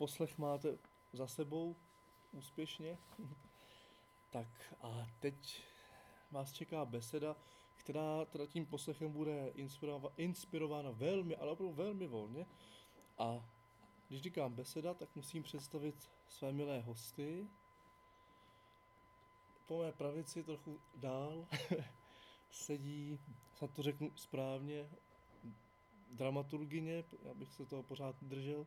poslech máte za sebou úspěšně. tak a teď vás čeká beseda, která teda tím poslechem bude inspirována velmi, ale opravdu velmi volně. A když říkám beseda, tak musím představit své milé hosty. Po mé pravici trochu dál sedí, snad to řeknu správně, dramaturgině, já bych se toho pořád držel,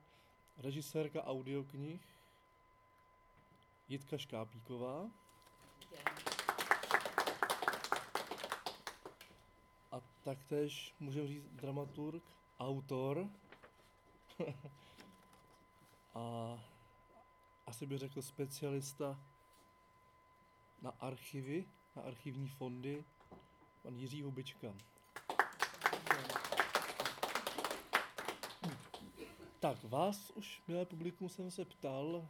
režisérka audioknih Jitka Škápíková. A taktéž můžeme říct dramaturg, autor a asi bych řekl specialista na archivy, na archivní fondy, pan Jiří Hubička. Tak, vás už, milé publikum, jsem se ptal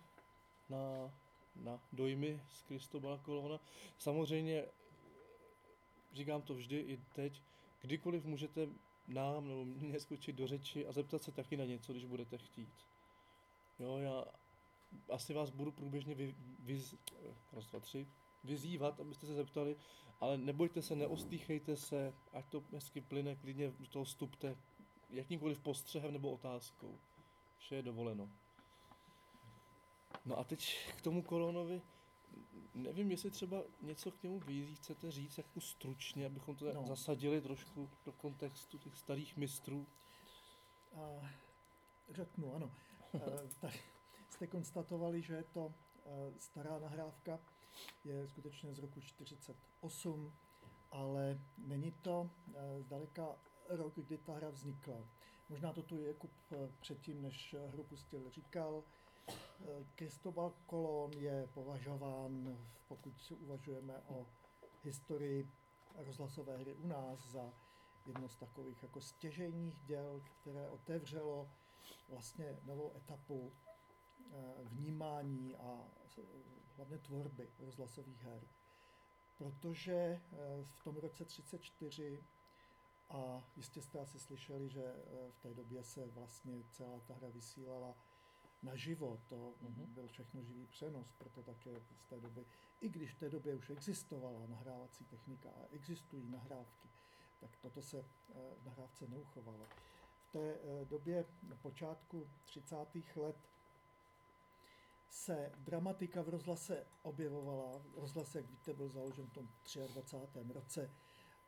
na, na dojmy z Kristobala Kolona. Samozřejmě, říkám to vždy i teď, kdykoliv můžete nám nebo mě skočit do řeči a zeptat se taky na něco, když budete chtít. Jo, já asi vás budu průběžně vy, vy, raz, dva, tři, vyzývat, abyste se zeptali, ale nebojte se, neostýchejte se, ať to hezky plyne, klidně do toho vstupte jakýmkoliv postřehem nebo otázkou. Vše je dovoleno. No a teď k tomu kolonovi. Nevím, jestli třeba něco k němu vy chcete říct jako stručně, abychom to no. zasadili trošku do kontextu těch starých mistrů. Uh, řeknu, ano. Uh, tak jste konstatovali, že je to uh, stará nahrávka, je skutečně z roku 48, ale není to uh, zdaleka rok, kdy ta hra vznikla. Možná to tu Jakub předtím, než hru pustil, říkal, Kristobal Kolon je považován, pokud uvažujeme o historii rozhlasové hry u nás, za jedno z takových jako stěžejních děl, které otevřelo vlastně novou etapu eh, vnímání a hlavně tvorby rozhlasových her. Protože eh, v tom roce 34 a jistě jste asi slyšeli, že eh, v té době se vlastně celá ta hra vysílala naživo, to mm-hmm. byl všechno živý přenos, proto také z té doby, i když v té době už existovala nahrávací technika a existují nahrávky, tak toto se eh, v nahrávce neuchovalo. V té eh, době na počátku 30. let se dramatika v rozhlase objevovala. Rozhlas, jak víte, byl založen v tom 23. roce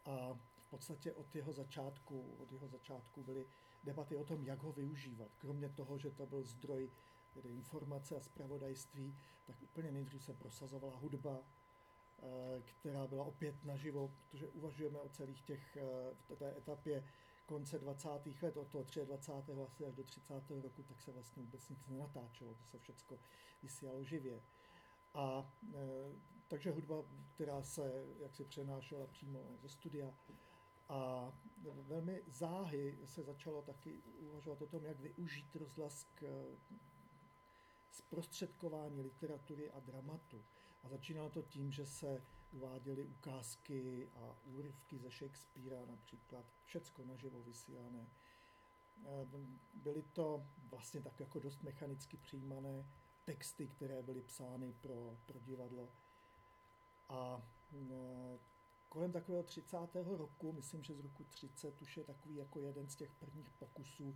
a v podstatě od jeho začátku, od jeho začátku byly debaty o tom, jak ho využívat. Kromě toho, že to byl zdroj tedy informace a zpravodajství, tak úplně nejdřív se prosazovala hudba, eh, která byla opět naživo, protože uvažujeme o celých těch, eh, v té etapě konce 20. let, od toho 23. Vlastně až do 30. roku, tak se vlastně vůbec nic nenatáčelo, to se všechno vysílalo živě. A e, takže hudba, která se jak si přenášela přímo ze studia, a velmi záhy se začalo taky uvažovat o tom, jak využít rozhlas k zprostředkování literatury a dramatu. A začínalo to tím, že se uváděly ukázky a úryvky ze Shakespearea například, všecko naživo vysílané. Byly to vlastně tak jako dost mechanicky přijímané texty, které byly psány pro, pro divadlo. A kolem takového 30. roku, myslím, že z roku 30 už je takový jako jeden z těch prvních pokusů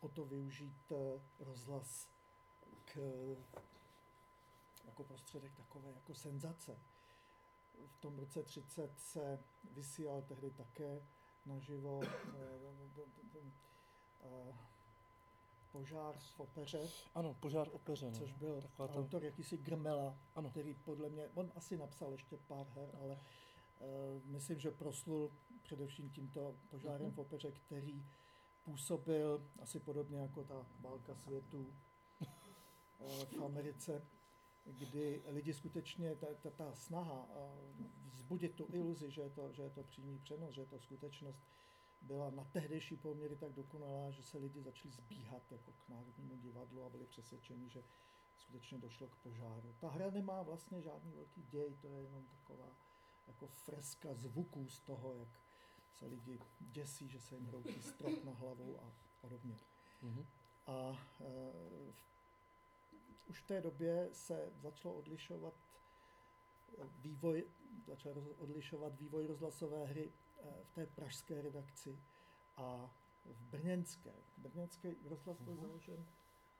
o to využít eh, rozhlas k, jako prostředek takové jako senzace. V tom roce 30 se vysílal tehdy také naživo eh, eh, požár v opeře. Ano, požár opeře. No. Což byl Taková autor jakýsi Grmela, ano. který podle mě, on asi napsal ještě pár her, ale myslím, že proslul především tímto požárem v opeře, který působil asi podobně jako ta válka světu eh, v Americe, kdy lidi skutečně, ta, ta, ta snaha eh, vzbudit tu iluzi, že je, to, že je to přímý přenos, že je to skutečnost, byla na tehdejší poměry tak dokonalá, že se lidi začali zbíhat jako k Národnímu divadlu a byli přesvědčeni, že skutečně došlo k požáru. Ta hra nemá vlastně žádný velký děj, to je jenom taková jako freska zvuků z toho, jak se lidi děsí, že se jim hroutí strop na hlavu a podobně. Mm-hmm. A e, už v té době se začalo odlišovat vývoj, začal odlišovat vývoj rozhlasové hry v té pražské redakci a v brněnské. Brněnský rozhlas byl uh-huh. založen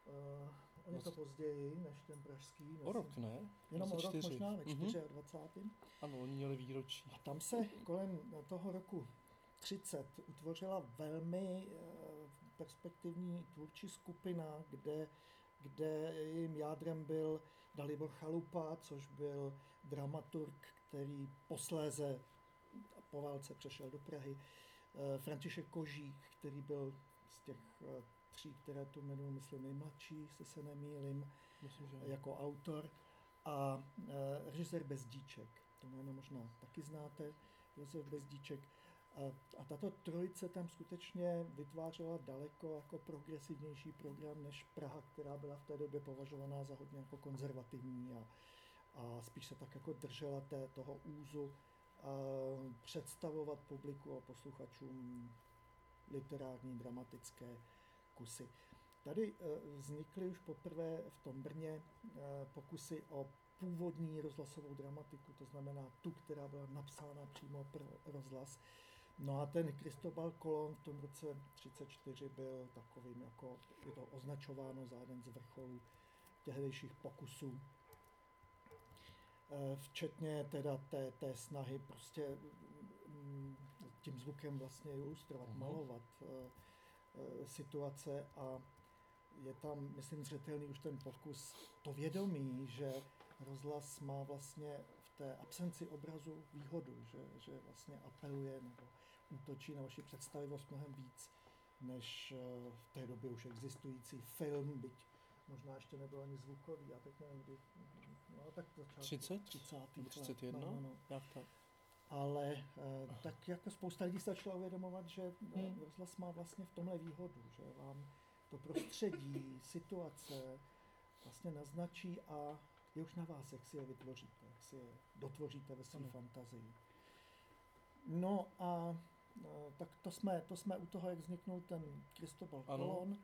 uh, o něco později než ten pražský. Myslím, o rok, ne? Jenom o rok možná, ve 24. Uh-huh. Ano, oni měli výročí. A tam se kolem toho roku 30 utvořila velmi uh, perspektivní tvůrčí skupina, kde, kde jejím jádrem byl Dalibor Chalupa, což byl dramaturg, který posléze po válce přešel do Prahy. Eh, František Kožík, který byl z těch eh, tří, které tu jmenuji, myslím, nejmladší, se se nemýlim, myslím, že jako autor. A eh, režisér Bezdíček, to jméno možná taky znáte, Josef Bezdíček. A, a tato trojice tam skutečně vytvářela daleko jako progresivnější program než Praha, která byla v té době považovaná za hodně jako konzervativní a, a spíš se tak jako držela té, toho úzu představovat publiku a posluchačům literární, dramatické kusy. Tady e, vznikly už poprvé v tom Brně e, pokusy o původní rozhlasovou dramatiku, to znamená tu, která byla napsána přímo pro rozhlas. No a ten Kristobal Kolon v tom roce 1934 byl takovým, jako je to označováno za jeden z vrcholů těhdejších pokusů Eh, včetně teda té, té snahy prostě mm, tím zvukem vlastně ilustrovat, uh-huh. malovat situace a je tam, myslím, zřetelný už ten pokus, to vědomí, že rozhlas má vlastně v té absenci obrazu výhodu, že, že vlastně apeluje nebo útočí na vaši představivost mnohem víc než v té době už existující film, byť možná ještě nebyl ani zvukový, já teď nevím, kdy, no tak začal 30? 30. 31? No, no, no. Jak tak? Ale eh, tak jako spousta lidí se začala uvědomovat, že eh, hmm. rozhlas má vlastně v tomhle výhodu, že vám to prostředí, situace vlastně naznačí a je už na vás, jak si je vytvoříte, jak si je dotvoříte ve své fantazii. No a eh, tak to jsme, to jsme u toho, jak vzniknul ten Kristobal Kolon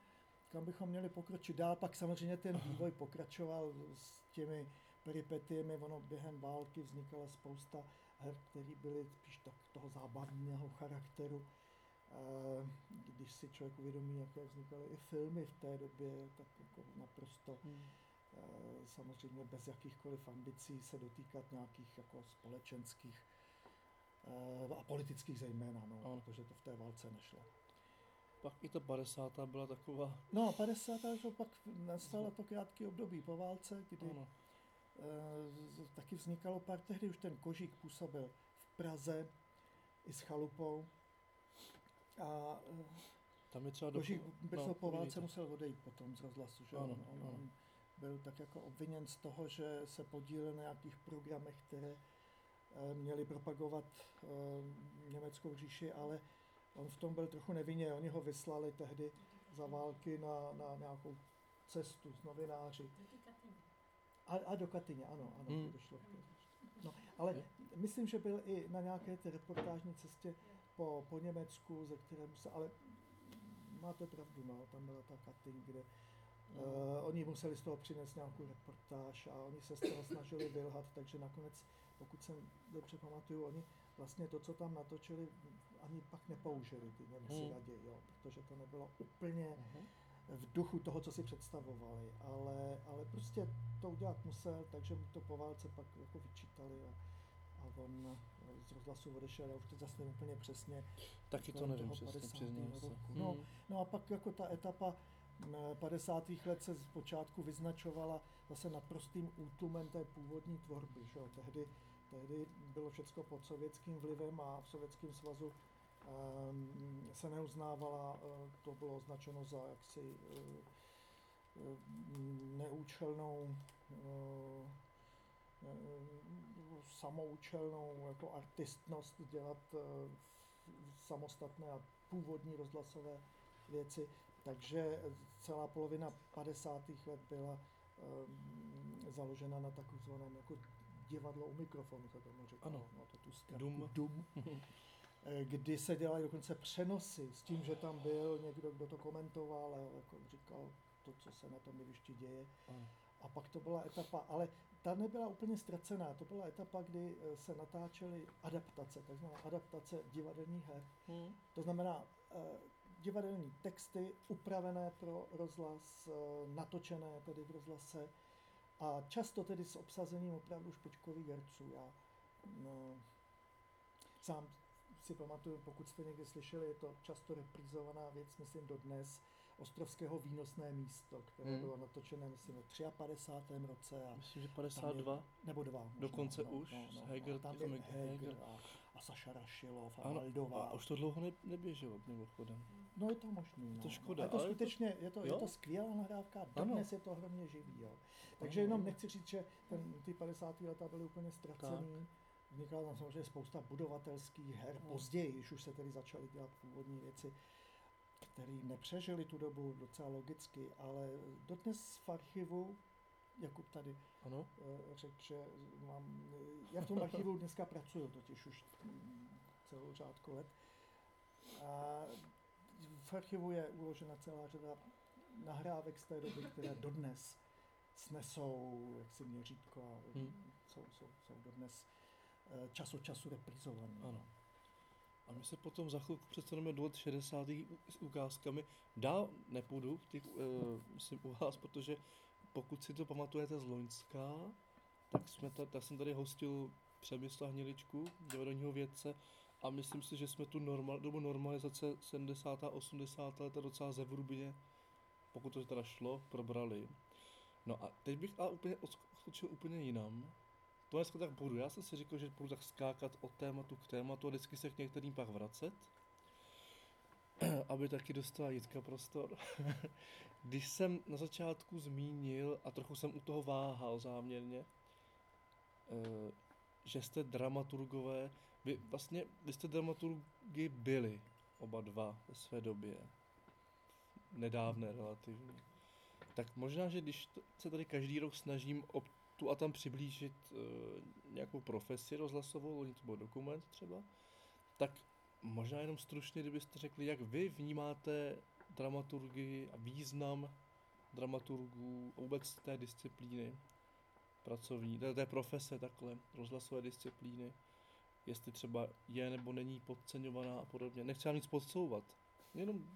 kam bychom měli pokročit dál. Pak samozřejmě ten vývoj pokračoval s těmi peripetiemi, ono během války vznikala spousta her, které byly spíš tak toho zábavného charakteru. Eh, když si člověk uvědomí, jak vznikaly i filmy v té době, tak jako naprosto hmm. Eh, samozřejmě bez jakýchkoliv ambicí se dotýkat nějakých jako společenských eh, a politických zejména, no, protože to v té válce nešlo. Pak i ta 50. byla taková... No, 50. to pak nastalo to krátké období po válce, kdy ano. E, taky vznikalo pár, tehdy už ten Kožík působil v Praze i s Chalupou. A e, tam je třeba Kožík brzo no, po válce musel odejít potom z rozhlasu, že ano, on, ano. on byl tak jako obviněn z toho, že se podílel na nějakých programech, které e, měly propagovat německou říši, ale On v tom byl trochu nevinně, oni ho vyslali tehdy za války na, na nějakou cestu s novináři. A, a do Katyně, ano, ano, hmm. došlo. No, ale myslím, že byl i na nějaké té reportážní cestě po, po Německu, ze které se, ale máte pravdu, no, tam byla ta Katyň, kde no. uh, oni museli z toho přinést nějakou reportáž a oni se z toho snažili vylhat, takže nakonec, pokud jsem dobře pamatuju, oni vlastně to, co tam natočili, ani pak nepoužili ty Němci hmm. raději, jo, protože to nebylo úplně hmm. V duchu toho, co si představovali, ale, ale prostě to udělat musel, takže mu to po válce pak jako vyčítali a, a on z rozhlasu odešel, já už to zase úplně přesně. Taky to nevím přesně, přiznám se. No, hmm. no a pak jako ta etapa 50. let se zpočátku vyznačovala zase naprostým útlumem té původní tvorby. Že? Tehdy, tehdy bylo všechno pod sovětským vlivem a v Sovětském svazu se neuznávala, eh, to bylo označeno za jaksi eh, eh, neúčelnou samoučelnou jako artistnost dělat samostatné a původní rozhlasové věci. Takže celá polovina 50. let byla um, založena na takovém jako divadlo u mikrofonu, se tomu říkalo. Ano, no, to tu. Dum. Eh, kdy se dělaly dokonce přenosy s tím, že tam byl někdo, kdo to komentoval a jako říkal to, co se na tom jevišti děje. A pak to byla etapa, ale ta nebyla úplně ztracená. To byla etapa, kdy eh, se natáčely adaptace, takzvaná adaptace divadelních her. Hmm. To znamená eh, divadelní texty upravené pro rozhlas, eh, natočené tedy v rozhlase a často tedy s obsazením opravdu špičkových herců. Já no, sám si pamatuju, pokud jste někdy slyšeli, je to často reprizovaná věc, myslím dodnes, Ostrovského výnosné místo, které Hmm. bylo natočené, myslím, v 53. roce. A Myslím, že tam 52. Je, nebo dva. možná, Dokonce už, s Heger- a tam je Heger Heger. a, a Saša Rašilov a Ano, Valdová. a už to dlouho ne, neběželo, mimochodem. No je to možný. No. to škoda, Je to ale je to- skutečně, je to, je to skvělá nahrávka, Ano. dodnes je to hrozně živý. Jo. Takže Ano. jenom nechci říct, že ten, ty 50. leta byly úplně ztracený. Vznikala tam samozřejmě spousta budovatelských her. No. Později, když už se tedy začaly dělat původní věci, které nepřežily tu dobu docela logicky, ale dodnes v archivu, Jakub tady Ano. eh, řekl, že mám, já v tom archivu dneska pracuju, totiž už celou řádku let. A v archivu je uložena celá řada nahrávek z té doby, které dodnes snesou jaksi měřítko a Hmm. jsou, jsou, jsou dodnes čas od času reprizované. Ano. A my se potom za chvilku přesuneme do let 60. s ukázkami. Dál nepůjdu těch, uh, myslím, u vás, protože pokud si to pamatujete z Loňska, tak, jsme ta, tak jsem tady hostil Přemysla Hniličku, divadelního vědce, a myslím si, že jsme tu normal, dobu normalizace 70. a 80. leta docela zevrubně, pokud to teda šlo, probrali. No a teď bych ale úplně odskočil úplně jinam. To dneska tak budu. Já jsem si říkal, že budu tak skákat od tématu k tématu a vždycky se k některým pak vracet. Aby taky dostala Jitka prostor. Když jsem na začátku zmínil, a trochu jsem u toho váhal záměrně, eh, že jste dramaturgové, vy vlastně, vy jste dramaturgy byli, oba dva ve své době. Nedávné relativně. Tak možná, že když se tady každý rok snažím o tu a tam přiblížit uh, nějakou profesi rozhlasovou, loni to byl dokument třeba, tak možná jenom stručně, kdybyste řekli, jak vy vnímáte dramaturgii a význam dramaturgů, vůbec té disciplíny pracovní, té, té profese takhle, rozhlasové disciplíny, jestli třeba je nebo není podceňovaná a podobně. Nechci vám nic podsouvat, jenom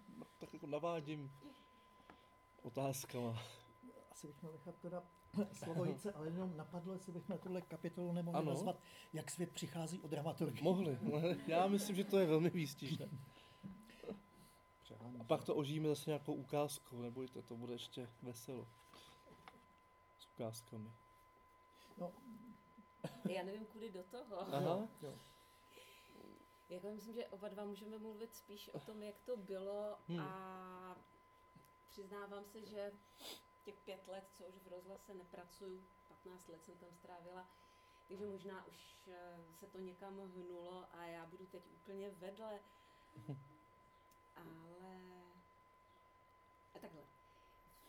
tak jako navádím otázkama. Asi bych měl nechat teda slovo Jice, ale jenom napadlo, jestli bychom tuhle kapitolu nemohli Ano. nazvat, jak svět přichází od dramaturgy. Mohli. Já myslím, že to je velmi výstižné. A pak to ožijeme zase nějakou ukázkou, nebojte, to bude ještě veselo. S ukázkami. No, Já nevím, kudy do toho. Aha. jo. Jako myslím, že oba dva můžeme mluvit spíš o tom, jak to bylo Hmm. a přiznávám se, že těch pět let, co už v rozhlase nepracuju, 15 let jsem tam strávila, takže možná už eh, se to někam hnulo a já budu teď úplně vedle. Ale... A takhle.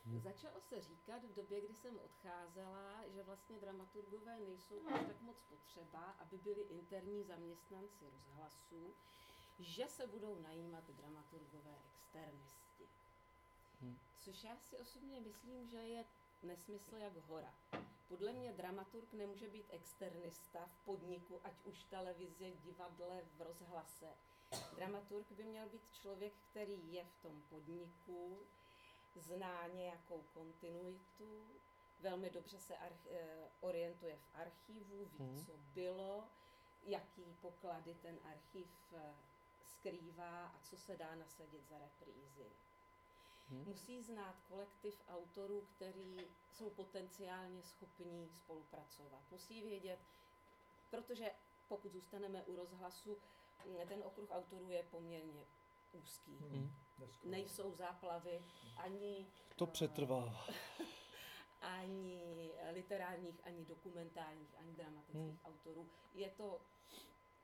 Hmm. Začalo se říkat v době, kdy jsem odcházela, že vlastně dramaturgové nejsou už tak moc potřeba, aby byli interní zaměstnanci rozhlasu, že se budou najímat dramaturgové externisti. Hmm. Což já si osobně myslím, že je nesmysl jak hora. Podle mě dramaturg nemůže být externista v podniku, ať už televize, divadle, v rozhlase. Dramaturg by měl být člověk, který je v tom podniku, zná nějakou kontinuitu, velmi dobře se arch- eh, orientuje v archivu, ví, Mhm. co bylo, jaký poklady ten archiv eh, skrývá a co se dá nasadit za reprízy. Hm? Musí znát kolektiv autorů, který jsou potenciálně schopní spolupracovat. Musí vědět, protože pokud zůstaneme u rozhlasu, ten okruh autorů je poměrně úzký. Hmm. Nejsou záplavy ani, To přetrvá. ani literárních, ani dokumentárních, ani dramatických Hmm. autorů. Je to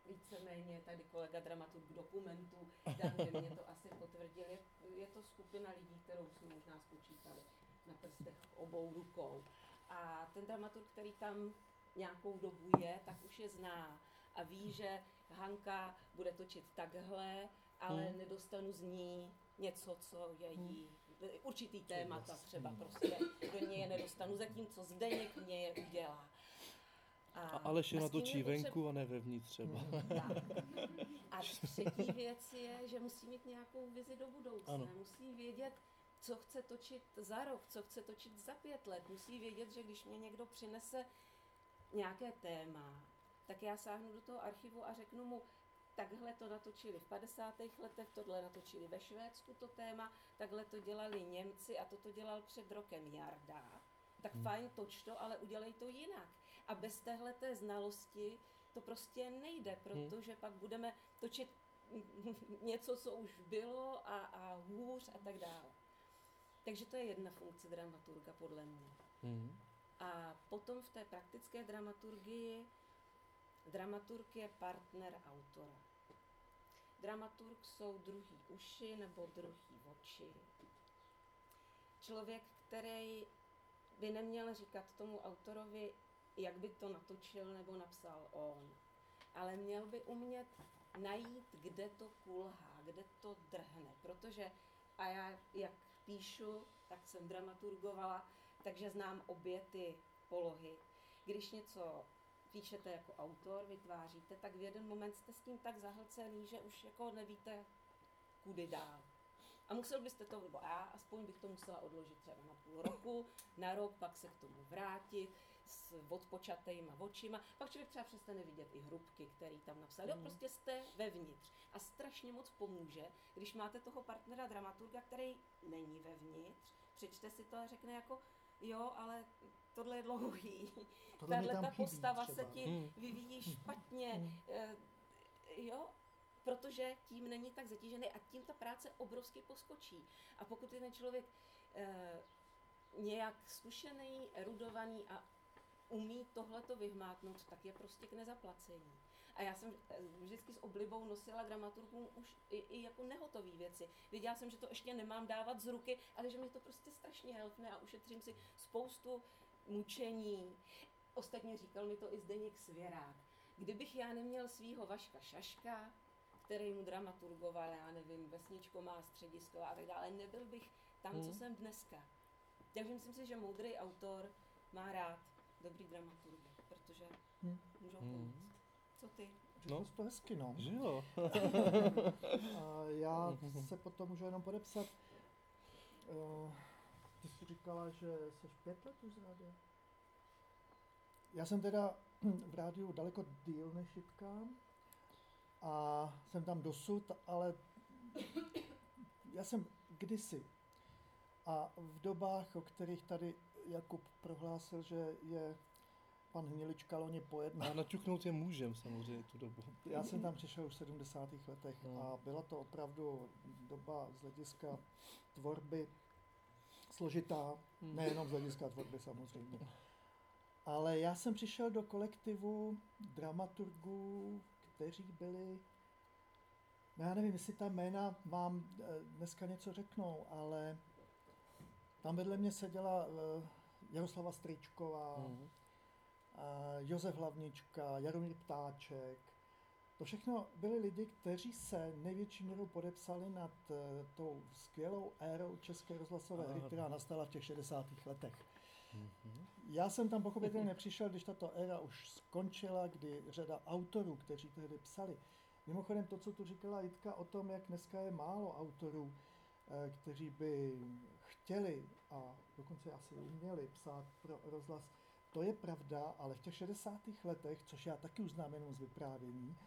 víceméně tady kolega dramaturg dokumentů, Dan by mě to asi potvrdil. Je, je to skupina lidí, kterou si možná spočítali na prstech obou rukou. A ten dramaturg, který tam nějakou dobu je, tak už je zná a ví, že Hanka bude točit takhle, ale Hmm. nedostanu z ní něco, co je jí určitý témata třeba prostě do něj je nedostanu, zatím zatímco Zdeněk mě je udělá. A, a Aleš je natočí je potřeba- venku a ne vevnitř třeba. tak. A třetí věc je, že musí mít nějakou vizi do budoucna. Ano. Musí vědět, co chce točit za rok, co chce točit za pět let. Musí vědět, že když mě někdo přinese nějaké téma, tak já sáhnu do toho archivu a řeknu mu, takhle to natočili v 50. letech, tohle natočili ve Švédsku to téma, takhle to dělali Němci a toto dělal před rokem Jarda. Tak Hmm. fajn, toč to, ale udělej to jinak. A bez téhle té znalosti to prostě nejde, protože pak budeme točit něco, co už bylo a, a hůř a tak dále. Takže to je jedna funkce dramaturga podle mě. Mhm. A potom v té praktické dramaturgii dramaturg je partner autora. Dramaturg jsou druhý uši nebo druhý oči. Člověk, který by neměl říkat tomu autorovi, jak by to natočil nebo napsal on, ale měl by umět najít, kde to kulhá, kde to drhne, protože a já jak píšu, tak jsem dramaturgovala, takže znám obě ty polohy. Když něco píšete jako autor, vytváříte, tak v jeden moment jste s tím tak zahlcený, že už jako nevíte, kudy dál. A musel byste to, nebo já aspoň bych to musela odložit třeba na půl roku, na rok, pak se k tomu vrátit s odpočatejma očima. Pak člověk třeba přestane vidět i hrubky, který tam napsal. Jo, Mhm. prostě jste vevnitř. A strašně moc pomůže, když máte toho partnera dramaturga, který není vevnitř, přečte si to a řekne jako, jo, ale tohle je dlouhý. Tahle ta postava třeba. se ti Hmm. vyvíjí špatně. Hmm. eh, Jo, protože tím není tak zatížený a tím ta práce obrovsky poskočí. A pokud je ten člověk eh, nějak zkušený, erudovaný a umí tohleto vyhmátnout, tak je prostě k nezaplacení. A já jsem eh, vždycky s oblibou nosila dramaturgům už i, i jako nehotové věci. Věděla jsem, že to ještě nemám dávat z ruky, ale že mi to prostě strašně helpne a ušetřím si spoustu mučení. Ostatně říkal mi to i Zdeněk Svěrák. Kdybych já neměl svýho Vaška Šaška, který mu dramaturgoval, já nevím, vesničko má středisko a tak dále, nebyl bych tam, Hmm. co jsem dneska. Takže myslím si, že moudrý autor má rád dobrý dramaturgy, protože Hmm. můžou Hmm. pomoct. Co ty? No. to hezky, no. Že jo? A já se potom můžu jenom podepsat. Eh, Ty jsi říkala, že jsi pět let už z rádia? Já jsem teda v rádiu daleko díl než Jitka a jsem tam dosud, ale já jsem kdysi a v dobách, o kterých tady Jakub prohlásil, že je pan Hnilička loni pojednal, A naťuknout je můžem samozřejmě tu dobu. já jsem tam přišel už v 70. letech No. a byla to opravdu doba z hlediska tvorby složitá, Hmm. nejenom z hlediska tvorby samozřejmě. Ale já jsem přišel do kolektivu dramaturgů, kteří byli, no já nevím, jestli ta jména vám eh, dneska něco řeknou, ale tam vedle mě seděla eh, Jaroslava Stričková, Mhm. a Josef Hlavnička, Jaromír Ptáček. To všechno byli lidi, kteří se největší měrou podepsali nad eh, tou skvělou érou české rozhlasové hry, která nastala v těch 60. letech. Mhm. Já jsem tam pochopitelně nepřišel, když tato éra už skončila, kdy řada autorů, kteří tehdy psali. Mimochodem to, co tu říkala Jitka o tom, jak dneska je málo autorů, eh, kteří by chtěli a dokonce asi uměli psát pro rozhlas, to je pravda, ale v těch 60. letech, což já taky uznám jenom z vyprávění,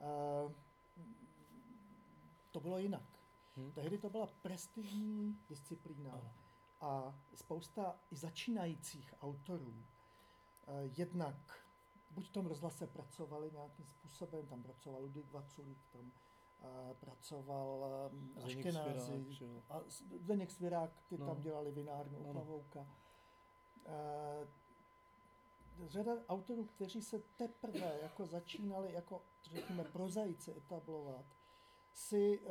eh, to bylo jinak. Hm? Tehdy to byla prestižní disciplína a spousta i začínajících autorů eh, jednak buď v tom rozhlase pracovali nějakým způsobem, tam pracoval Ludvík Vaculík, tam pracoval um, Zdeněk a Zdeněk Svěrák, ty No. tam dělali vinárnu u Ano. Pavouka. Eh, řada autorů, kteří se teprve jako začínali jako, řekněme, prozaici etablovat, si uh,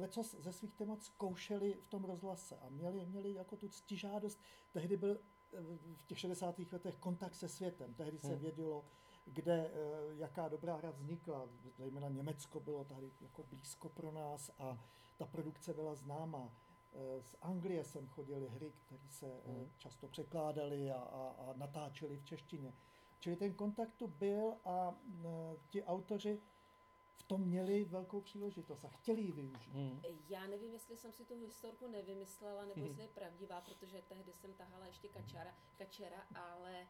lecos ze svých témat zkoušeli v tom rozhlase a měli, měli jako tu ctižádost. Tehdy byl eh, v těch 60. letech kontakt se světem. Tehdy se Hmm. vědělo, kde, eh, jaká dobrá hra vznikla. Zejména Německo bylo tady jako blízko pro nás a ta produkce byla známá. Eh, Z Anglie sem chodily hry, které se eh, Mhm. často překládaly a, a, a natáčely v češtině. Čili ten kontakt tu byl a ti autoři v tom měli velkou příležitost a chtěli ji využít. Hmm. Já nevím, jestli jsem si tu historku nevymyslela, nebo Mhm. jestli je pravdivá, protože tehdy jsem tahala ještě kačara, kačera, ale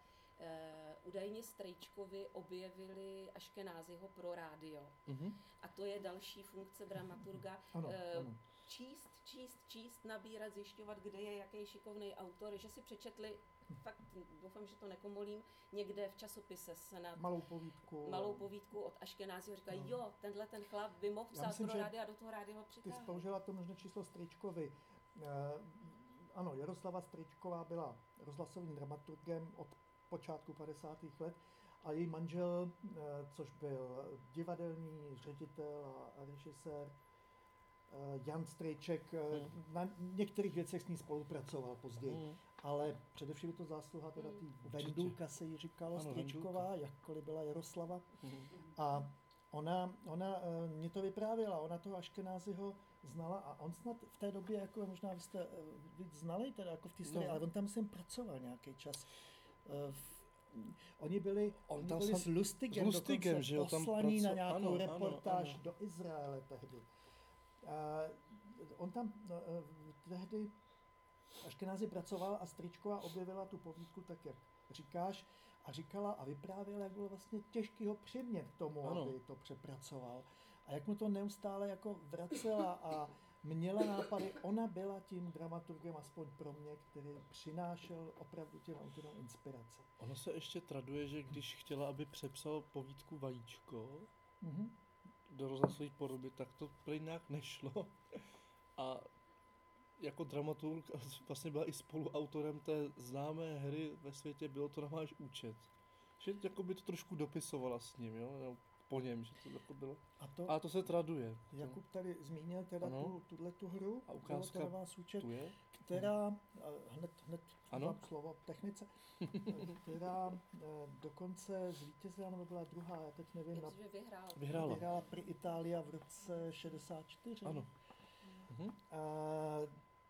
údajně Strejčkovi objevili Aškenáziho pro rádio. Mhm. A to je další funkce dramaturga. Ano, Eh, ano. Číst, číst, číst, nabírat, zjišťovat, kde je jaký šikovný autor, že si přečetli, fakt doufám, že to nekomolím, někde v časopise se na Malou povídku. malou povídku od Aškenáziho říkají, No. jo, tenhle ten chlap by mohl psát myslím, pro že rádio a do toho rádia ho Ty jsi přitáhl. použila to možná číslo Strýčkovi. Eh, ano, Jaroslava Strýčková byla rozhlasovým dramaturgem od počátku 50. let a její manžel, eh, což byl divadelní ředitel a, režisér, eh, Jan Strejček, eh, Hmm. na některých věcech s ní spolupracoval později. Hmm. Ale především je to zásluha teda Hmm. tý Určitě. Vendulka se jí říkalo, Ano, Strýčková, jakkoliv byla Jaroslava. Hmm. A ona, ona mě to vyprávěla, ona toho Aškenáziho znala a on snad v té době, jako možná vy jste víc znali teda jako v té historii, No. ale on tam jsem pracoval nějaký čas. Eh, v- Oni byli, On oni tam byli s Lustigem, s Lustigem, že jo, tam poslaní na nějakou ano, ano, reportáž ano. do Izraele tehdy. A on tam eh, tehdy Aškenázi pracoval a Stričková objevila tu povídku tak, jak říkáš, a říkala a vyprávěla, jak bylo vlastně těžký ho přimět k tomu, Ano. aby to přepracoval. A jak mu to neustále jako vracela a měla nápady. Ona byla tím dramaturgem, aspoň pro mě, který přinášel opravdu těm autorům inspiraci. Ono se ještě traduje, že když chtěla, aby přepsal povídku Vajíčko Mhm. do rozhlasové podoby, tak to prý nějak nešlo. A jako dramaturg vlastně byla i spoluautorem té známé hry ve světě Bylo to na váš účet. Že jako by to trošku dopisovala s ním, jo? Po něm, že to jako bylo. A to, A to se traduje. Jakub tady zmínil teda Ano. tu, tuhle tu hru, A ukázka vás účet, Tu je? která, a hned, hned Ano. ano. slovo technice, která eh, dokonce zvítězila, nebo byla druhá, já teď nevím, Já na, myslím, že vyhrál. Vyhrála. vyhrála pri Itália v roce 64. Ano. Mhm. A,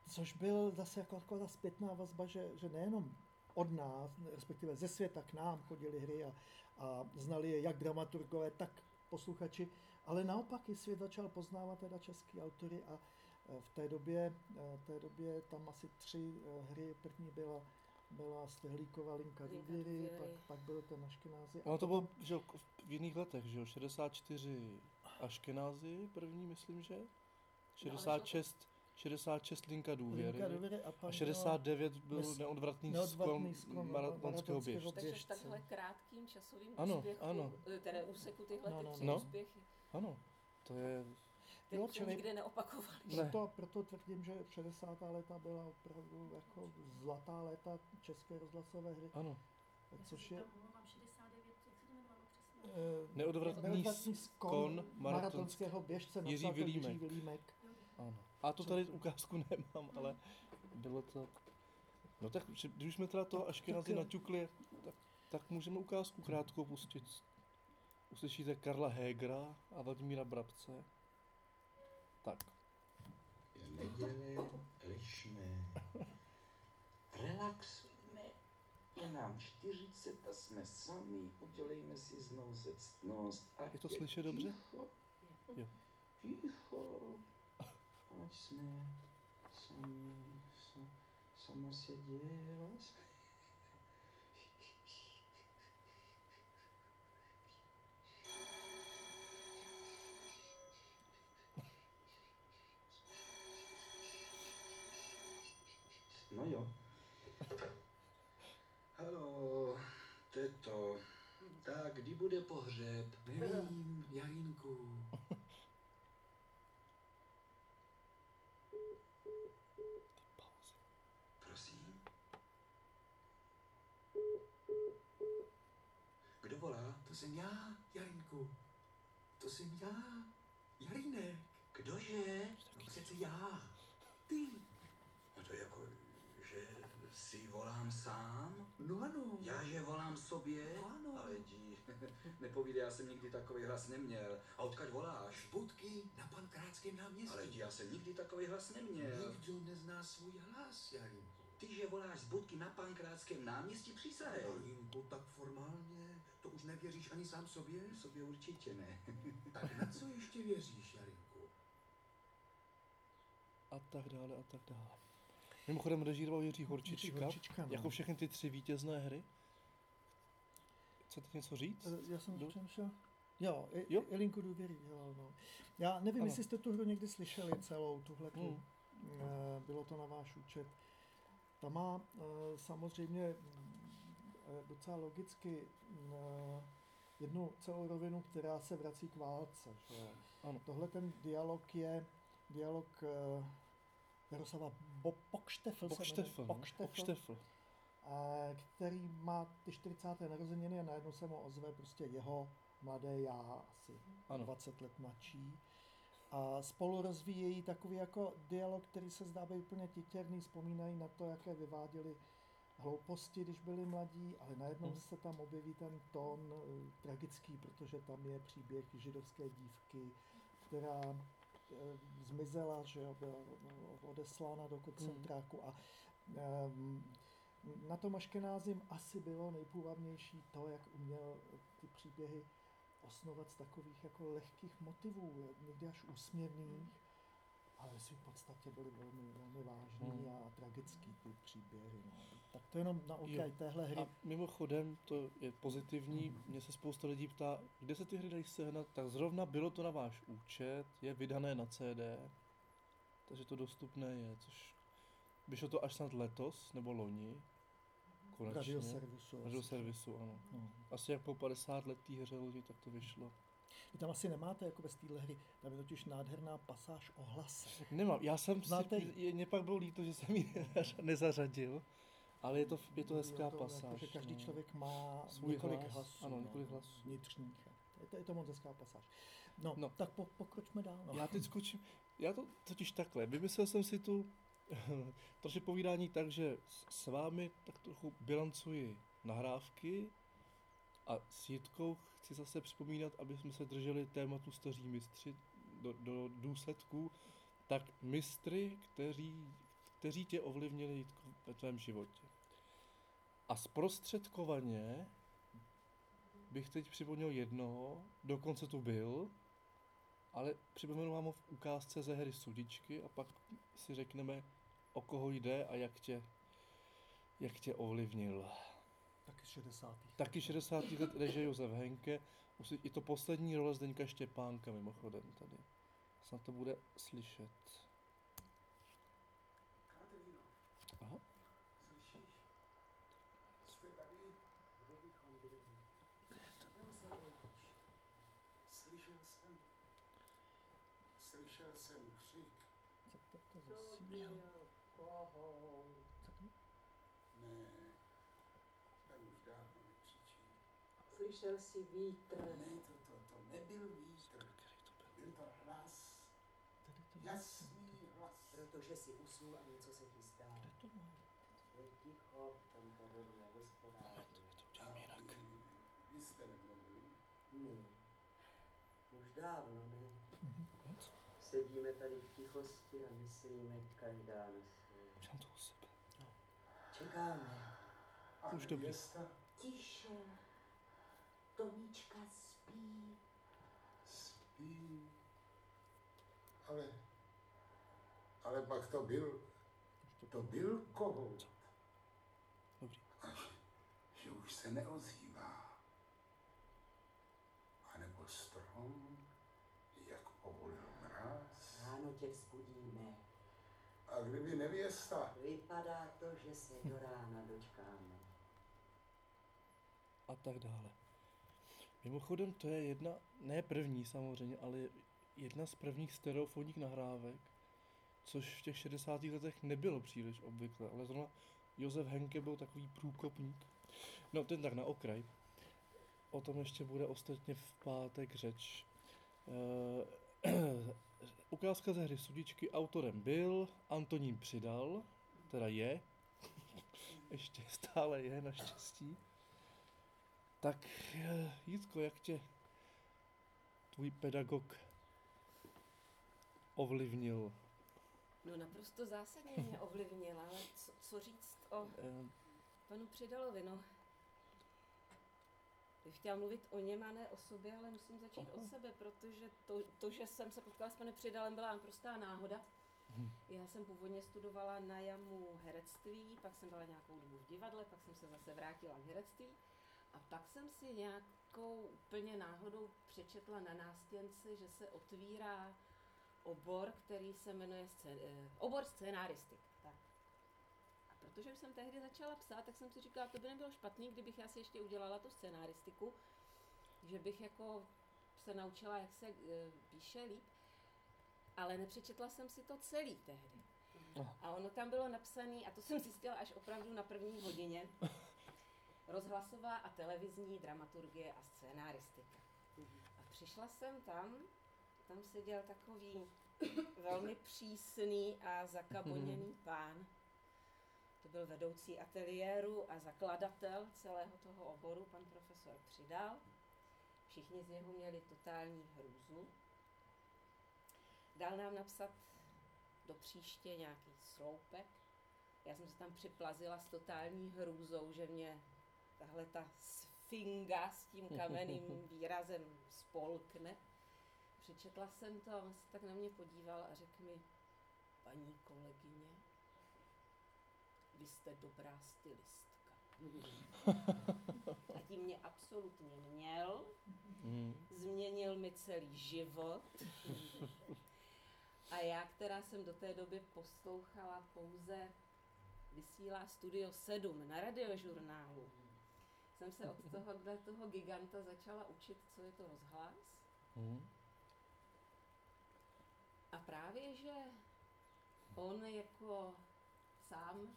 což byl zase jako taková ta zpětná vazba, že, že nejenom od nás, respektive ze světa k nám chodili hry a, a znali je jak dramaturgové, tak posluchači, ale naopak i svět začal poznávat teda český autory a e, v té době, e, v té době tam asi tři e, hry, první byla byla Stehlíkova linka důvěry, pak, pak byl ten Aškenázy. Ono to bylo že, v jiných letech, že jo? 64 Aškenázy první, myslím, že? 66, 66 Linka důvěry. Linka důvěry a A pak 69 byl Nes- neodvratný, neodvratný sklon maratonského běžce. Takže v takhle krátkým časovým Ano, úspěchu, ano. eh, teda úseku tyhle No, ty no, tři no. úspěchy, Ano, to je... které Jo, se čili- nikdy neopakovaly. Ne. Proto, proto tvrdím, že 60. léta byla opravdu jako zlatá léta české rozhlasové hry, Ano, což je Omlouvám, 69, jak se to jmenovalo přesně? eh, Neodvratný neodvratný skon skon maratonského běžce, Jiří to Jiří Vilímek. Vilímek. ano. A to tady ukázku nemám, ale bylo to... No tak, když už jsme teda toho Aškenazi Tak jo. naťukli, tak, tak můžeme ukázku krátkou pustit. Uslyšíte Karla Hegera a Vladimíra Brabce. Tak. Je neděli, lišme, relaxujme, je nám 40 a jsme sami, udělejme si znovu ctnost. A Je to slyšet dobře? Ticho, Jo. ticho, jsme sama se děla. No jo. Halo, teto. Tak, kdy bude pohřeb? Nevím, Jarinku. Pauza. Prosím. Kdo volá? To jsem já, Jarinku. To jsem já, Jarinek. Kdože? No přece já. Ty. No to jako, že si volám sám? No ano. Já že volám sobě? Ano. Ale dí, nepovídej, já jsem nikdy takový hlas neměl. A odkud voláš? Budky na Pankrátském náměstí. Ale dí, já jsem nikdy takový hlas neměl. Nikdo nezná svůj hlas, Jarinku. Ty, že voláš z budky na Pankrátském náměstí, přísahej. Jarinku, tak formálně to už nevěříš ani sám sobě? Sobě určitě ne. Tak na co ještě věříš, Jarinku? A tak dále, a tak dále. Mimochodem režíroval Jiří Horčička, Jiří Horčička, no. jako všechny ty tři vítězné hry. Chcete něco říct? Eh, Já jsem Do- přemýšlel. Jo, Jo. Ilinku důvěry dělal, no. Já nevím, Ano. jestli jste tu hru někdy slyšeli celou, tuhle tu. Hmm. Eh, Bylo to na váš účet. Ta má eh, samozřejmě docela logicky eh, jednu celou rovinu, která se vrací k válce. Že? Ano. Tohle ten dialog je dialog eh, Jaroslava Bo- Pokštefl, se jmenuje. Pokštefl? Pokštefl, Pokštefl. a který má ty 40. narozeniny a najednou se mu ozve prostě jeho mladé já, asi Ano. 20 let mladší. A spolu rozvíjejí takový jako dialog, který se zdá být úplně titěrný, vzpomínají na to, jaké vyváděli hlouposti, když byli mladí, ale najednou Mhm. se tam objeví ten tón eh, tragický, protože tam je příběh židovské dívky, která eh, zmizela, že jo, byla odeslána do koncentráku a ehm, na tom Aškenázim asi bylo nejpůvabnější to, jak uměl ty příběhy osnovat z takových jako lehkých motivů, někdy až úsměvných, ale ve své podstatě byly velmi, velmi vážný Hmm. a tragický ty příběhy. No. Tak to jenom na okraj Jo. téhle hry. A mimochodem, to je pozitivní, mě se spousta lidí ptá, kde se ty hry dají sehnat, tak zrovna bylo to na váš účet, je vydané na CD, takže to dostupné je, což vyšlo to až snad letos, nebo loni, konečně. Radio asi. servisu, ano. No. Asi jak po 50 let té hře lodi, tak to vyšlo. Vy tam asi nemáte jako bez téhle hry, tam je totiž nádherná pasáž o hlase. Nemám, já jsem Znáte si, mě pak bylo líto, že jsem ji nezař- nezařadil, ale je to, je to hezká o tom, pasáž. Jako, že každý no. člověk má Svůj několik hlas, hlasů. ano, no, několik hlasů. Vnitřních. Je to, je to moc hezká pasáž. No, No. tak po, pokročme dál. No. Já teď skočím, já to totiž takhle, vymyslel jsem si tu troši povídání tak, že s- s vámi tak trochu bilancuji nahrávky a s Jitkou chci zase připomínat, aby jsme se drželi tématu staří mistři do, do důsledků, tak mistry, kteří, kteří tě ovlivnili Jitko, ve tvém životě. A zprostředkovaně bych teď připomněl jednoho, dokonce tu byl, ale připomenu vám ho v ukázce ze hry Sudičky a pak si řekneme, o koho jde a jak tě, jak tě ovlivnil. Taky z 60. Taky 60. let režie Josef Henke, už je to poslední role Zdeňka Štěpánka mimochodem tady. Snad to bude slyšet. Katerino, Aha. slyšíš? Jste tady? Kde bychom byli? Slyšel jsem. Slyšel jsem křik. Co to, to zasílá? Ne, ten už dávno nekřičí. Slyšel jsi vítr. Ne, to, to, to nebyl vítr. Byl to hlas. Tady to Jasný hlas. Protože si usnul a něco se chystá. Kde to má? Je ticho v tomto domu nehospodáři. A vy, vy jste nemluvili. My. Už dávno ne. Sedíme tady v tichosti a myslíme každá na své. Mám to u sebe. Čekáme. A Už dobrý. Tiše. Tonička spí. spí. Ale, ale pak to byl, to byl kohout. Dobrý. Až, že už se neozývá. A nebo strom, jak povolil mráz. Ráno tě vzbudíme. A kdyby nevěsta, Vypadá to, že se do rána dočkáme. a tak dále. Mimochodem to je jedna, ne první samozřejmě, ale jedna z prvních stereofonních nahrávek, což v těch 60. letech nebylo příliš obvyklé, ale zrovna Josef Henke byl takový průkopník. No, ten tak na okraj. O tom ještě bude ostatně v pátek řeč. Eh, ukázka ze hry Sudičky autorem byl, Antonín přidal, teda je, ještě stále je naštěstí. Tak eh, Jitko, jak tě tvůj pedagog ovlivnil? No naprosto zásadně mě ovlivnila, ale co, co říct o Eh, panu Přidalovi, no. Chtěla mluvit o něm a ne o sobě, ale musím začít Aha. od sebe, protože to, to, že jsem se potkala s panem Přidalem, byla naprostá náhoda. Hm. Já jsem původně studovala na jamu herectví, pak jsem byla nějakou dobu v divadle, pak jsem se zase vrátila k herectví a pak jsem si nějakou úplně náhodou přečetla na nástěnce, že se otvírá obor, který se jmenuje scén- eh, obor scénáristik. Protože už jsem tehdy začala psát, tak jsem si říkala, to by nebylo špatný, kdybych já si ještě udělala tu scénáristiku, že bych jako se naučila, jak se e, píše líp, ale nepřečetla jsem si to celý tehdy. Aha. A ono tam bylo napsané, a to jsem zjistila až opravdu na první hodině, rozhlasová a televizní dramaturgie a scénáristika. A přišla jsem tam, tam seděl takový velmi přísný a zakaboněný pán. Byl vedoucí ateliéru a zakladatel celého toho oboru, pan profesor Přidal. Všichni z něho měli totální hrůzu. Dal nám napsat do příště nějaký sloupek. Já jsem se tam připlazila s totální hrůzou, že mě tahle ta sfinga s tím kamenným výrazem spolkne. Přečetla jsem to a on se tak na mě podíval a řekl mi, paní kolegyně, vy jste dobrá stylistka. A tím mě absolutně měl, hm. změnil mi celý život. A já, která jsem do té doby poslouchala pouze vysílá Studio 7 na radiožurnálu, jsem se od tohohle toho giganta začala učit, co je to rozhlas. Hm. A právě, že on jako sám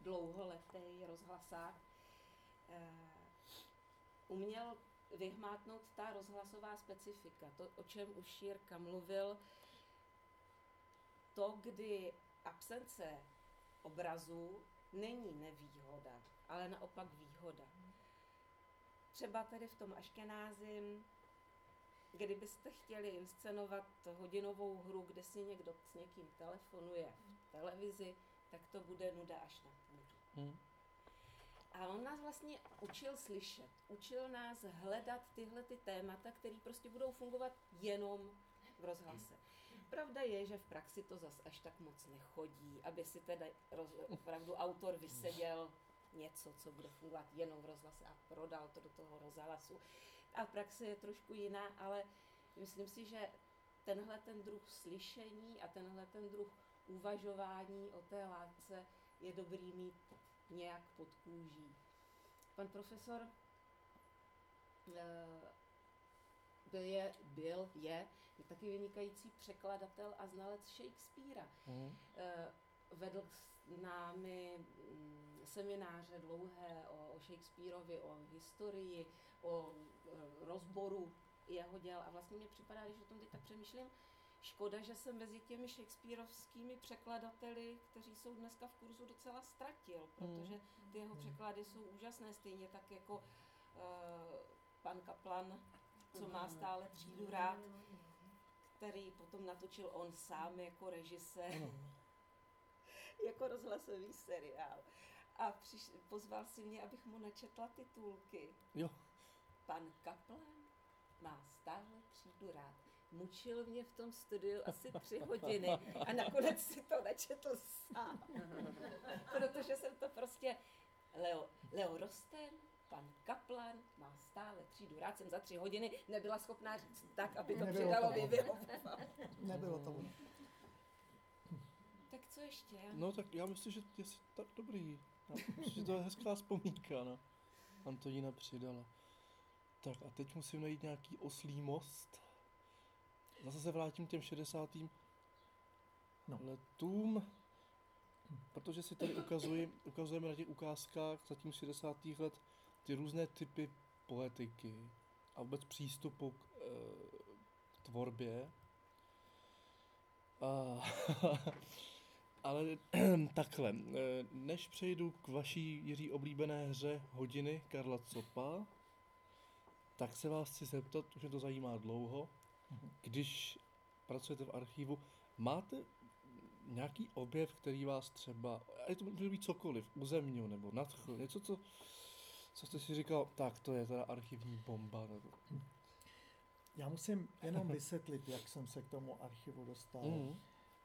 dlouholetý rozhlasák eh, uměl vyhmátnout ta rozhlasová specifika. To, o čem už Jirka mluvil, to, kdy absence obrazu není nevýhoda, ale naopak výhoda. Třeba tady v tom Aškenázim, kdybyste chtěli inscenovat hodinovou hru, kde si někdo s někým telefonuje v televizi, tak to bude nuda až na půdu. Hm. A on nás vlastně učil slyšet, učil nás hledat tyhle ty témata, které prostě budou fungovat jenom v rozhlase. Pravda je, že v praxi to zas až tak moc nechodí, aby si teda roz, opravdu autor vyseděl něco, co bude fungovat jenom v rozhlase a prodal to do toho rozhlasu. A praxe je trošku jiná, ale myslím si, že tenhle ten druh slyšení a tenhle ten druh uvažování o té látce je dobrý mít nějak pod kůží. Pan profesor eh, byl, je, byl, je, je taky vynikající překladatel a znalec Shakespearea. Eh, Vedl s námi mm, semináře dlouhé o, o Shakespeareovi, o historii, o eh, rozboru jeho děl a vlastně mě připadá, když o tom teď tak přemýšlím, škoda, že jsem mezi těmi Shakespeareovskými překladateli, kteří jsou dneska v kurzu, docela ztratil, protože ty jeho překlady jsou úžasné, stejně tak jako uh, pan Kaplan, co má stále třídu rád, který potom natočil on sám jako režisér, jako rozhlasový seriál. A přiš, pozval si mě, abych mu načetla titulky. Jo. Pan Kaplan má stále třídu rád. Mučil mě v tom studiu asi tři hodiny a nakonec si to načetl sám. Protože jsem to prostě... Leo, Leo Rosten, pan Kaplan má stále třídu rád. Jsem za tři hodiny nebyla schopná říct tak, aby to Nebylo ono. vyvyhovovat. Nebylo to ono. Tak co ještě? No tak já myslím, že je tak dobrý. Já myslím, že to je hezká vzpomínka na Antonína Přidala. Tak a teď musím najít nějaký oslý most. Zase se vrátím k těm 60. No. letům, protože si tady ukazuji, ukazujeme na těch ukázkách zatím 60. let ty různé typy poetiky a vůbec přístupu k, eh, k tvorbě. A Ale takhle, eh, než přejdu k vaší Jiří oblíbené hře hodiny Karla Copa, tak se vás chci zeptat, už mě to zajímá dlouho. Když pracujete v archivu, máte nějaký objev, který vás třeba, a je to může být cokoliv, územního nebo nadchl, něco, co, co jste si říkal, tak to je teda archivní bomba, nebo... Já musím jenom vysvětlit, jak jsem se k tomu archivu dostal. Mm.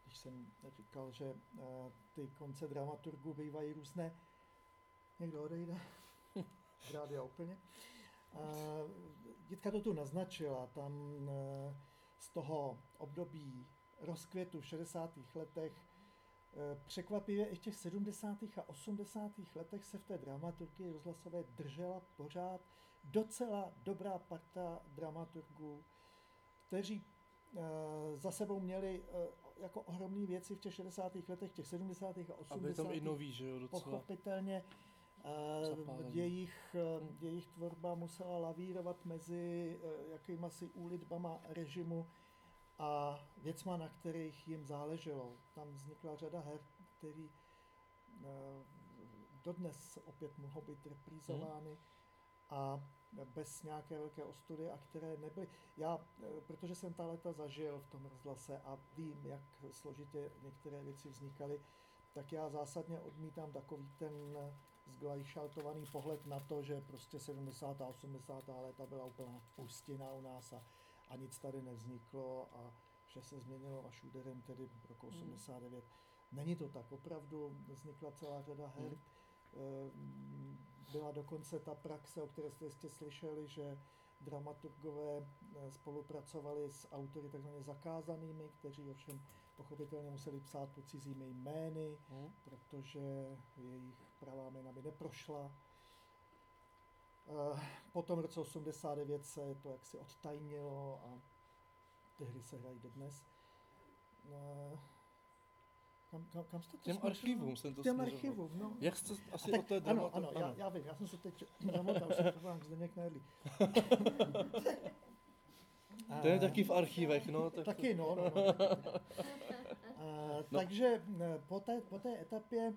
Když jsem říkal, že eh, ty konce dramaturgů bývají různé. Někdo odejde? Rádia úplně. Uh, Jitka to tu naznačila, tam eh, z toho období rozkvětu v 60. letech eh, překvapivě i v těch 70. a 80. letech se v té dramaturgii rozhlasové držela pořád docela dobrá parta dramaturgů, kteří eh, za sebou měli jako ohromné věci v těch 60. letech, těch 70. a 80. A byli tam i noví, že jo, docela. Pochopitelně eh, jejich, eh, jejich tvorba musela lavírovat mezi eh, jakýma si úlitbama režimu a věcma, na kterých jim záleželo. Tam vznikla řada her, který dodnes opět mohou být reprízovány a bez nějaké velké ostudy a které nebyly. Já, protože jsem ta léta zažil v tom rozhlase a vím, jak složitě některé věci vznikaly, tak já zásadně odmítám takový ten zglajšaltovaný pohled na to, že prostě 70. a 80. léta byla úplná pustina u nás a, a nic tady nevzniklo a že se změnilo až úderem tedy roku 89. Není to tak, opravdu vznikla celá řada her. Ehm, Byla dokonce ta praxe, o které jste jistě slyšeli, že dramaturgové eh, spolupracovali s autory takzvaně zakázanými, kteří ovšem pochopitelně museli psát pod cizími jmény, Hm? protože jejich pravá jména by neprošla. Eh, Potom v roce 89 se to jaksi odtajnilo a ty hry se hrají dodnes. Eh, Kam, kam, kam jste to Těm archivům jsem to Těm archivům, no. Jak jste asi Tak, o té ano, dramatu... ano, já, já vím, já jsem se teď zamotal, už se chovám k Zdeněk Nedlí. To je taky v archivech, no. Tak Taky, no. no, no. A, Takže eh, po té, po té etapě,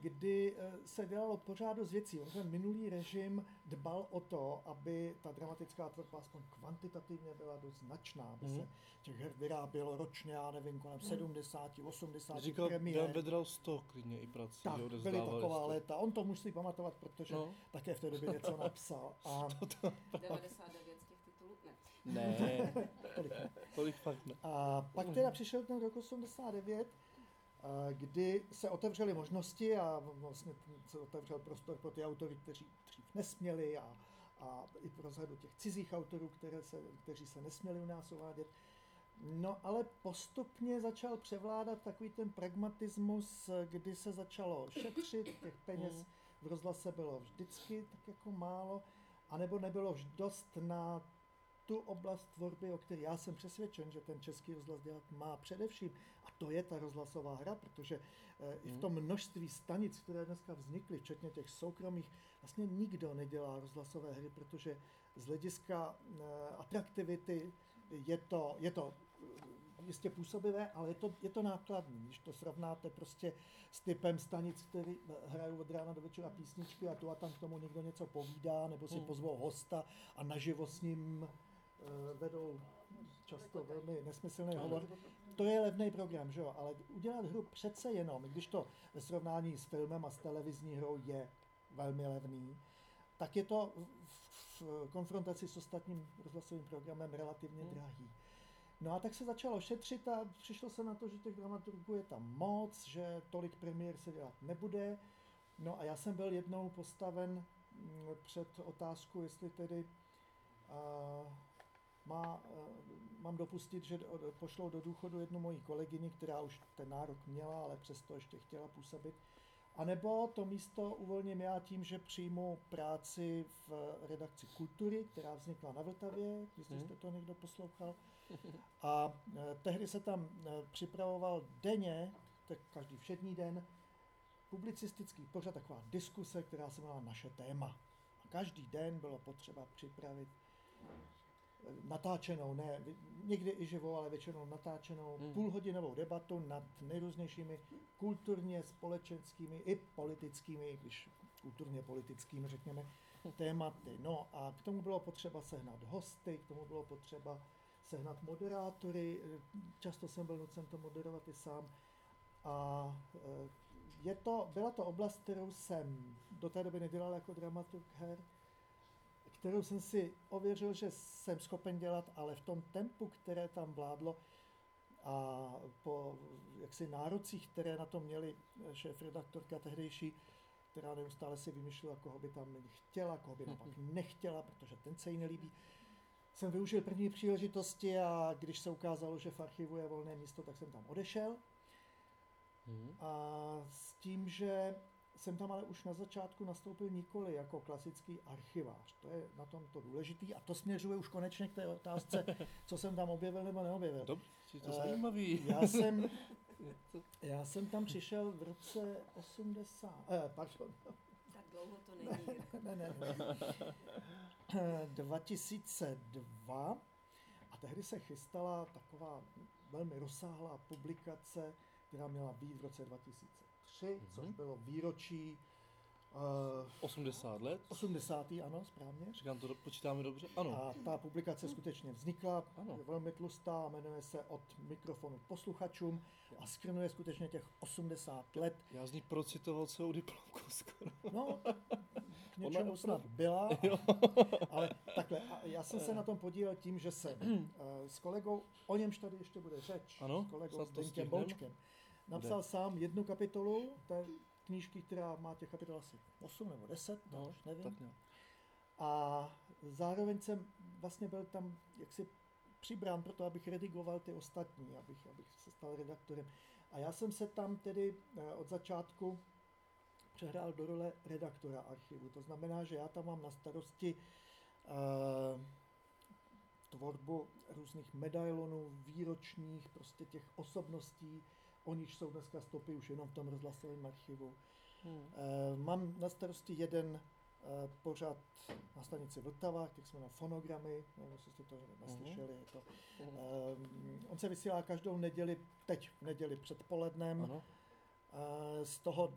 kdy eh, se dělalo pořád dost věcí, on ten minulý režim dbal o to, aby ta dramatická tvorba aspoň kvantitativně byla dost značná, aby Mhm. se těch her vyrábělo ročně, já nevím, kolem 70, 80 Říkal premiér. Dan Bedral 100 klidně i prací, Tak, že byly taková jestli. léta. On to musí pamatovat, protože No. také v té době něco napsal. A 99 z těch titulů? Ne. Ne, tolik ne. tolik fakt ne. A pak teda přišel ten rok 89, a kdy se otevřely možnosti a vlastně se otevřel prostor pro ty autory, kteří dřív nesměli a, a i pro řadu těch cizích autorů, které se, kteří se nesměli u nás uvádět. No ale postupně začal převládat takový ten pragmatismus, kdy se začalo šetřit, těch peněz v rozhlase bylo vždycky tak jako málo, anebo nebylo dost na tu oblast tvorby, o které já jsem přesvědčen, že ten český rozhlas dělat má především. To je ta rozhlasová hra, protože eh, i v tom množství stanic, které dneska vznikly, včetně těch soukromých, vlastně nikdo nedělá rozhlasové hry, protože z hlediska eh, atraktivity je to, je to eh, jistě působivé, ale je to, je to nákladný. Když to srovnáte prostě s typem stanic, který hrajou od rána do večera písničky a tu a tam k tomu někdo něco povídá, nebo si Hmm. pozvou hosta a naživo s ním vedou často velmi nesmyslný hovor. To je levný program, že jo? ale udělat hru přece jenom, i když to ve srovnání s filmem a s televizní hrou je velmi levný, tak je to v, konfrontaci s ostatním rozhlasovým programem relativně Hmm. drahý. No a tak se začalo šetřit a přišlo se na to, že těch dramaturgů je tam moc, že tolik premiér se dělat nebude. No a já jsem byl jednou postaven mm, před otázku, jestli tedy a, má, eh, mám dopustit, že pošlou do důchodu jednu moji kolegyni, která už ten nárok měla, ale přesto ještě chtěla působit. A nebo to místo uvolním já tím, že přijmu práci v redakci Kultury, která vznikla na Vltavě, jestli Mhm. jste to někdo poslouchal. A eh, tehdy se tam eh, připravoval denně, tak každý všední den, publicistický pořad, taková diskuse, která se jmenovala Naše téma. A každý den bylo potřeba připravit natáčenou, ne, někdy i živou, ale většinou natáčenou Hmm. půlhodinovou debatu nad nejrůznějšími kulturně, společenskými i politickými, když kulturně politickými, řekněme, tématy. No a k tomu bylo potřeba sehnat hosty, k tomu bylo potřeba sehnat moderátory, často jsem byl nucen to moderovat i sám. A eh, je to, byla to oblast, kterou jsem do té doby nedělal jako dramaturg her, kterou jsem si ověřil, že jsem schopen dělat, ale v tom tempu, které tam vládlo a po jaksi nárocích, které na to měli šéf redaktorka tehdejší, která neustále si vymýšlela, koho by tam chtěla, koho by naopak nechtěla, protože ten se jí nelíbí. Jsem využil první příležitosti a když se ukázalo, že v archivu je volné místo, tak jsem tam odešel. Mhm. A s tím, že jsem tam ale už na začátku nastoupil nikoli jako klasický archivář. To je na tom to důležitý a to směřuje už konečně k té otázce, co jsem tam objevil nebo neobjevil. Dobře, je to Eh, zajímavý. Já jsem, já jsem tam přišel v roce 80, eh, pardon, Tak dlouho to není. Ne, ne, ne. Eh, 2002 a tehdy se chystala taková velmi rozsáhlá publikace, která měla být v roce 2003, což Mhm. bylo výročí uh, 80 let. 80. ano, správně. Říkám to, počítáme dobře? Ano. A ta publikace skutečně vznikla, Ano. je velmi tlustá, jmenuje se Od mikrofonu k posluchačům a skrnuje skutečně těch 80 let Já z ní procitoval celou diplomku skoro. No, k něčemu snad byla, Jo. ale takhle, já jsem se na tom podílel tím, že jsem eh, s kolegou, o němž tady ještě bude řeč, Ano, s kolegou stihneme. Boučkem, napsal sám jednu kapitolu té knížky, která má těch kapitol asi 8 nebo 10, no, už nevím. tak nějak. A zároveň jsem vlastně byl tam jaksi přibrán pro to, abych redigoval ty ostatní, abych, abych se stal redaktorem. A já jsem se tam tedy eh, od začátku přehrál do role redaktora archivu. To znamená, že já tam mám na starosti eh, tvorbu různých medailonů, výročních, prostě těch osobností, o nich jsou dneska stopy už jenom v tom rozhlasovém archivu. Hmm. Eh, Mám na starosti jeden eh, pořad na stanici Vltava, který jsme na fonogramy, nevím, jestli jste to neslyšeli. Je to, um, on se vysílá každou neděli, teď v neděli předpolednem. Ano. Eh, Z toho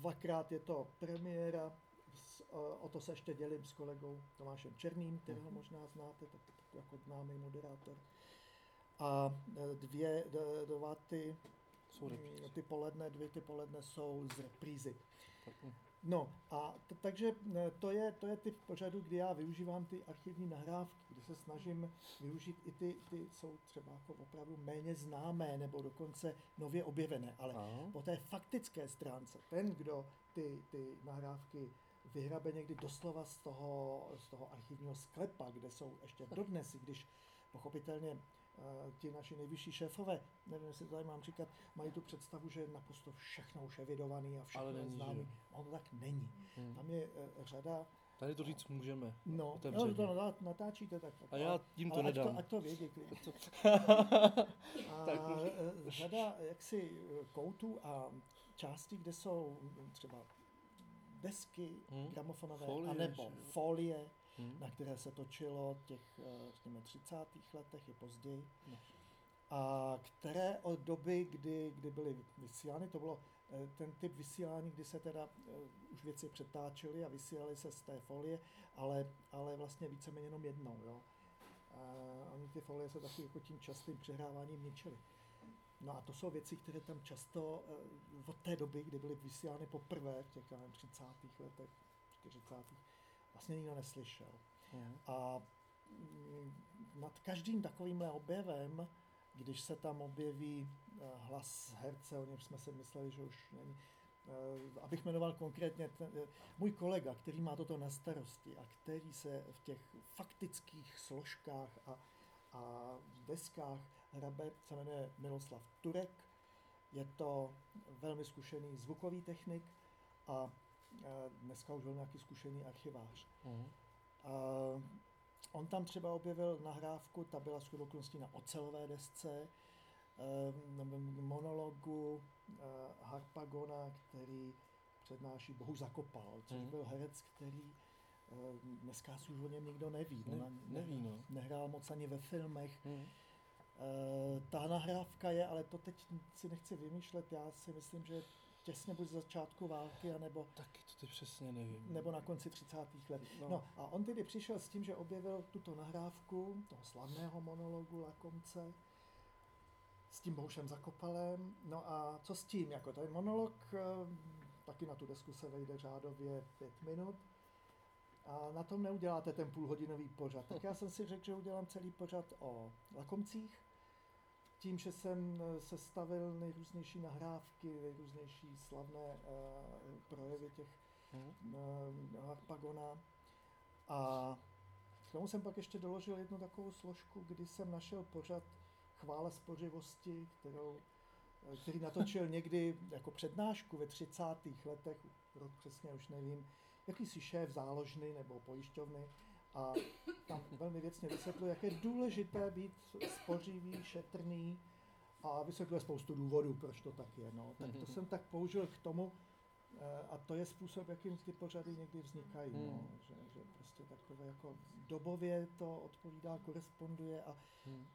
dvakrát je to premiéra, s- o to se ještě dělím s kolegou Tomášem Černým, kterého Mhm. možná znáte, tak, jako známý moderátor. A dvě d- dva ty, Jsou reprízy. ty poledne, dvě ty poledne jsou z reprízy. No a t- takže e, to je, to je typ pořadu, kdy já využívám ty archivní nahrávky, kdy se snažím využít i ty, ty jsou třeba jako opravdu méně známé nebo dokonce nově objevené, ale Ano. po té faktické stránce, ten, kdo ty, ty nahrávky vyhrabe někdy doslova z toho, z toho archivního sklepa, kde jsou ještě dodnes, i když pochopitelně ti naši nejvyšší šéfové, nevím, jestli to tady mám říkat, mají tu představu, že naprosto všechno už evidovaný a všechno je známý. Ono tak není. Hm. Tam je eh, řada, Tady to říct můžeme. no, no to natá- natáčíte tak. tak A já tím to ale ať nedám. to, ať to vědí klidně. To- A Tak. eh, řada jaksi eh, koutů a částí, kde jsou mm, třeba desky Hmm. gramofonové, Folie, anebo že folie, Hm. na které se točilo v těch, eh, řekněme, 30. letech i později. No. A které od doby, kdy, kdy byly vysílány, to bylo eh, ten typ vysílání, kdy se teda eh, už věci přetáčely a vysílaly se z té folie, ale, ale vlastně víceméně jenom jednou. Jo. A oni ty folie se taky jako tím častým přehráváním ničily. No a to jsou věci, které tam často od té doby, kdy byly vysílány poprvé v těch já nevím, 30. letech, 40. vlastně nikdo neslyšel. Hm. A mm, nad každým takovýmhle objevem, když se tam objeví eh, hlas herce, o něm jsme si mysleli, že už není, eh, abych jmenoval konkrétně ten, eh, můj kolega, který má toto na starosti a který se v těch faktických složkách a, a deskách hrabe, se jmenuje Miloslav Turek. Je to velmi zkušený zvukový technik a dneska už byl nějaký zkušený archivář. Hm. Uh, on tam třeba objevil nahrávku, ta byla shodou na ocelové desce, uh, monologu uh, Harpagona, který přednáší Bohu zakopal, což Mhm. byl herec, který Eh, Dneska už o něm nikdo neví. Ne- Ona neví, no. Nehrál moc ani ve filmech. Eh, Ta nahrávka je, ale to teď si nechci vymýšlet, já si myslím, že těsně buď z začátku války, anebo, Taky to teď přesně nevím. nebo na konci 30. let. No. No a on tedy přišel s tím, že objevil tuto nahrávku toho slavného monologu Lakomce s tím Boušem Zakopalem. No a co s tím? Jako ten monolog, eh, taky na tu desku se vejde řádově pět minut. A na tom neuděláte ten půlhodinový pořad. Tak já jsem si řekl, že udělám celý pořad o Lakomcích. Tím, že jsem eh, sestavil nejrůznější nahrávky, nejrůznější slavné uh, projevy těch Hmm. eh, Harpagona. A k tomu jsem pak ještě doložil jednu takovou složku, kdy jsem našel pořad Chvála spořivosti, kterou, eh, který natočil někdy jako přednášku ve 30. letech, rok přesně už nevím, jakýsi šéf záložny nebo pojišťovny a tam velmi věcně vysvětluje, jak je důležité být spořivý, šetrný a vysvětluje spoustu důvodů, proč to tak je. No. Tak to jsem tak použil k tomu, eh, a to je způsob, jakým ty pořady někdy vznikají. No. Hmm. Že, že prostě takové jako dobově to odpovídá, koresponduje a Hmm.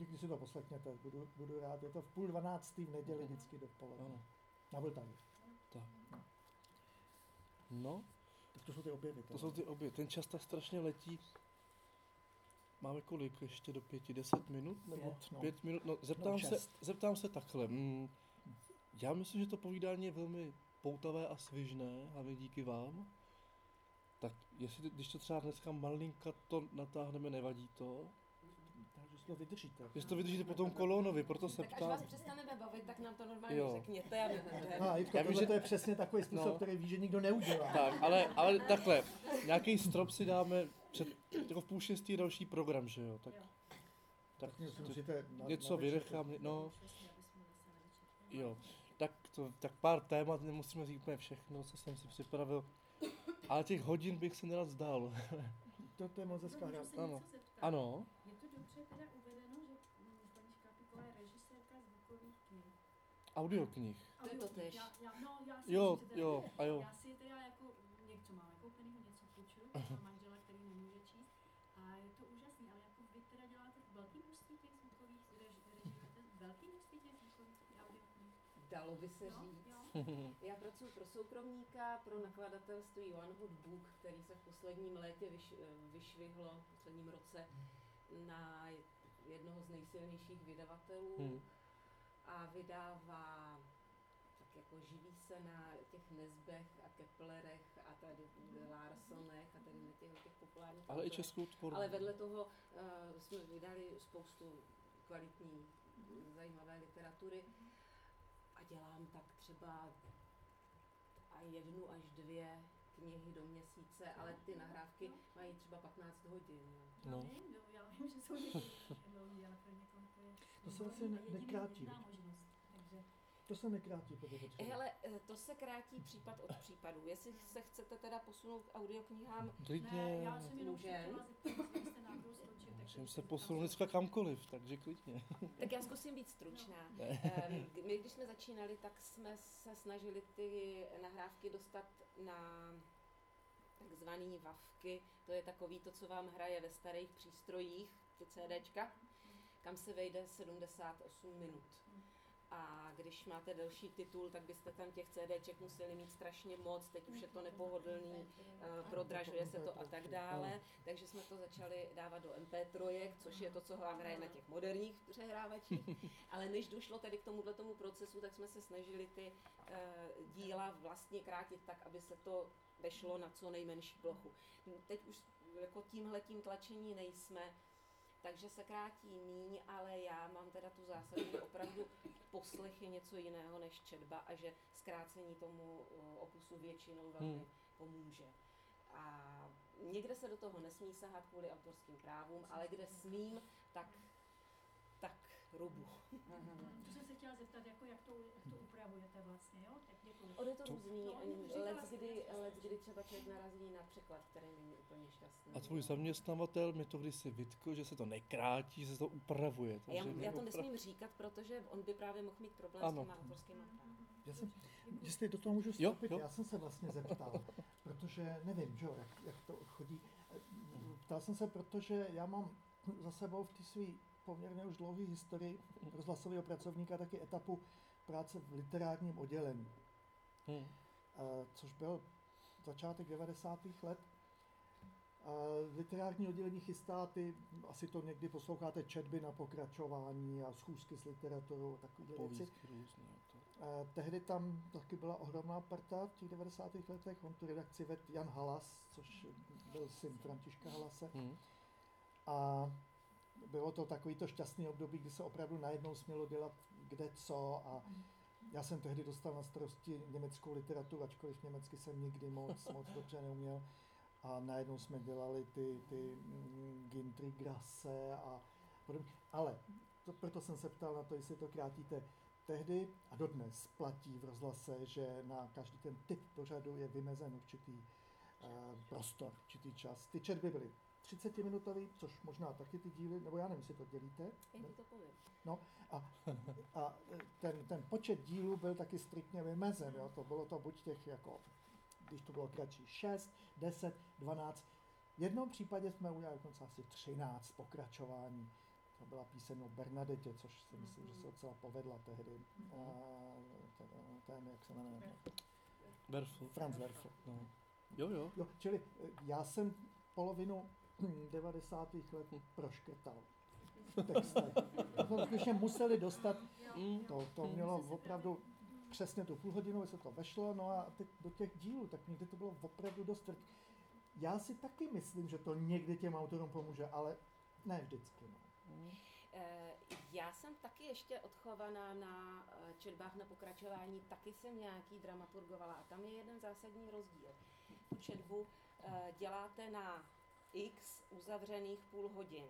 někdy si to poslechněte, budu, budu rád. Je to v půl dvanáctý v neděli vždycky dopoledne. Ano. Na Vltavě. Tak. No, Tak to jsou ty objevy. to teda. jsou ty obě. Ten čas tak strašně letí. Máme kolik? Ještě do pěti, deset minut? Nebo Pět, no. pět minut? No, zeptám, se, šest. zeptám se takhle. Mm, já myslím, že to povídání je velmi poutavé a svižné, hlavně díky vám. Tak jestli, když to třeba dneska malinka to natáhneme, nevadí to? Takže si to vydržíte. Jestli to vydržíte potom kolonovi, proto se Tak až vás přestaneme bavit, tak nám to normálně Jo. řekněte a my. No, a Jitko, Já vím, že- to je přesně takový způsob, No. který ví, že nikdo neudělá. Tak, ale, ale takhle, nějaký strop si dáme před, jako v půl šestý další program, že jo? Tak, tak něco to, musíte na, něco na večer. vynechám, no, jo. Tak, to, tak pár témat, nemusíme říct úplně všechno, co jsem si připravil. Ale těch hodin bych se nerad zdal. To, to je moc hezká hra. Ano. Ano, Je teda uvedeno, že paní Škápíková je režisérka zvukových knih. audioknih. To je to tež. Já, já, no, já si Jo, teda jo, a jo. Já si teda jako něco mám nakoupenýho, něco půjčuju, mám manžela, který nemůže číst. A je to úžasný, ale jako vy teda děláte velký množství těch zvukových, velký množství těch zvukových audioknih. Dalo by se Jo, říct. jo. Já pracuji pro soukromníka, pro nakladatelství One Hot Book, který se v posledním létě vyš, vyšvihlo, v posledním roce, na jednoho z nejsilnějších vydavatelů Hmm. a vydává tak jako živí se na těch Nezbech a Keplerech a tady Larsonech a tady na těch, těch populárních Ale i českou tvorbu. Ale vedle toho uh, jsme vydali spoustu kvalitní, zajímavé literatury a dělám tak třeba a jednu až dvě knihy do měsíce, ale ty nahrávky mají třeba 15 hodin. jo. Já No. vím, no, já vím, že jsou někdy dlouhý, ale pro někoho to je... To se nekrátí. To se nekrátí, potřeba. Hele, eh, to se krátí případ od případu. Jestli se chcete teda posunout k audioknihám, ne, Klidně, já jsem jenom chtěla jste tak můžeme se posunout dneska kamkoliv, takže klidně. tak já zkusím být stručná. Ne. Ehm, My, když jsme začínali, tak jsme se snažili ty nahrávky dostat na takzvaný vavky. To je takový to, co vám hraje ve starých přístrojích, ty CDčka, kam se vejde 78 minut. A když máte delší titul, tak byste tam těch CDček museli mít strašně moc, teď už je to nepohodlný, eh, prodražuje se to a tak dále. Takže jsme to začali dávat do MP3, což je to, co vám hraje na těch moderních přehrávačích. Ale než došlo tedy k tomuhle tomu procesu, tak jsme se snažili ty eh, díla vlastně krátit tak, aby se to vešlo na co nejmenší plochu. Teď už jako tímhletím tlačení nejsme, takže se krátí míň, ale já mám teda tu zásadu, že opravdu poslech je něco jiného než četba a že zkrácení tomu eh, opusu většinou velmi Hmm. pomůže. A někde se do toho nesmí sahat kvůli autorským právům, ale kde smím, tak, rubu. To jsem se chtěla zeptat, jako jak to, jak to upravujete vlastně, jo? Tak děkuji. On je to To- různý, No, říkala let kdy, jasně. let kdy třeba člověk narazí na překlad, který není úplně šťastný. A tvůj zaměstnavatel mi to kdysi vytkl, že se to nekrátí, že se to upravuje. A já, já to nesmím říkat, protože on by právě mohl mít problém Ano. s těma autorskými právy. Já jsem, jestli do toho můžu Jo, vstoupit, jo. já jsem se vlastně zeptal, protože nevím, že jo, jak, jak to chodí. Ptal jsem se, protože já mám za sebou v té své poměrně už dlouhé historii rozhlasového pracovníka taky etapu práce v literárním oddělení, Hm. eh, což byl začátek 90. let. Literární oddělení chystá ty, asi to někdy posloucháte, četby na pokračování a schůzky s literaturou a takové věci. Různý. to. Eh, Tehdy tam taky byla ohromná parta v těch 90. letech. On tu redakci vedl Jan Halas, což byl syn Františka Halase. Hm. A bylo to takový to šťastný období, kdy se opravdu najednou smělo dělat kde co. A já jsem tehdy dostal na starosti německou literaturu, ačkoliv německy jsem nikdy moc, moc dobře neuměl. A najednou jsme dělali ty, ty mm, Gintry Grasse a podobně. Ale to, proto jsem se ptal na to, jestli to krátíte tehdy a dodnes platí v rozhlase, že na každý ten typ pořadu je vymezen určitý uh, prostor, určitý čas. Ty četby byly 30-minutový, což možná taky ty díly, nebo já nevím, jestli to dělíte. Já ti to povím. A, a ten, ten počet dílů byl taky striktně vymezen. Jo? To bylo to buď těch, jako, když to bylo kratší, 6, 10, 12. V jednom případě jsme udělali dokonce asi 13 pokračování. To byla píseň o Bernadette, což si myslím, že se docela povedla tehdy. A, ten, ten, jak se jmenuje, Werfel. Franz Werfel. No. Jo, jo. Jo, čili já jsem polovinu 90. let proškrtal v textech. To skutečně museli dostat, Mm. to, to mělo opravdu přesně tu půl hodinu, se to vešlo, no a teď do těch dílů, tak někdy to bylo opravdu dost. Já si taky myslím, že to někdy těm autorům pomůže, ale ne vždycky. No. Eh, Já jsem taky ještě odchovaná na eh, četbách na pokračování, taky jsem nějaký dramaturgovala a tam je jeden zásadní rozdíl. Tu četbu eh, děláte na x uzavřených půl hodin.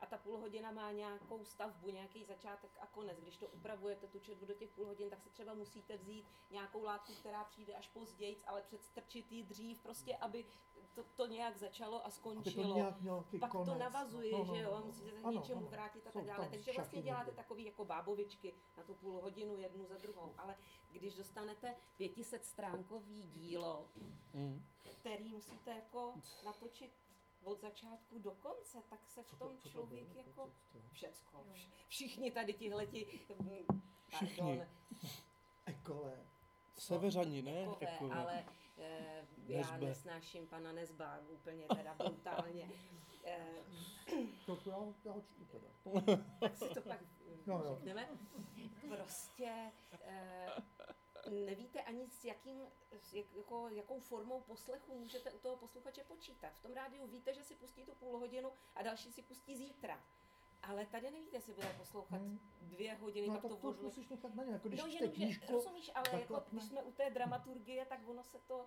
A ta půl hodina má nějakou stavbu, nějaký začátek a konec. Když to upravujete tu četbu do těch půl hodin, tak si třeba musíte vzít nějakou látku, která přijde až později, ale předstrčit ji dřív, prostě aby to, to nějak začalo a Aby to skončilo nějak pak konec. to navazuje, No, no, že jo, no. musíte se k Ano, něčemu ano. vrátit a tak dále. Takže vlastně děláte takový jako bábovičky na tu půl hodinu jednu za druhou. Ale když dostanete 500 stránkový dílo, Mm. který musíte jako natočit od začátku do konce, tak se v tom co to člověk bylo? jako Co- co- všecko. vš- Všichni tady tihleti, Všichni. pardon, Ekole. Severani, ne? Ekové, Jako, ale eh, já Nezbe. nesnáším pana Nezba úplně teda brutálně. Eh, To, to já, já ho čtu teda. tak si to pak No, no, jo. řekneme. Prostě eh, nevíte ani s jakým, s jak, jako, jakou formou poslechu můžete u toho posluchače počítat. V tom rádiu víte, že si pustí tu půl hodinu a další si pustí zítra. Ale tady nevíte, jestli bude poslouchat Hmm. dvě hodiny, No pak tak to to už odlo- musíš nechat na ně, jako když no, jenom, že, knížku. rozumíš, ale jako, zaklapne. když jsme u té dramaturgie, tak ono se to,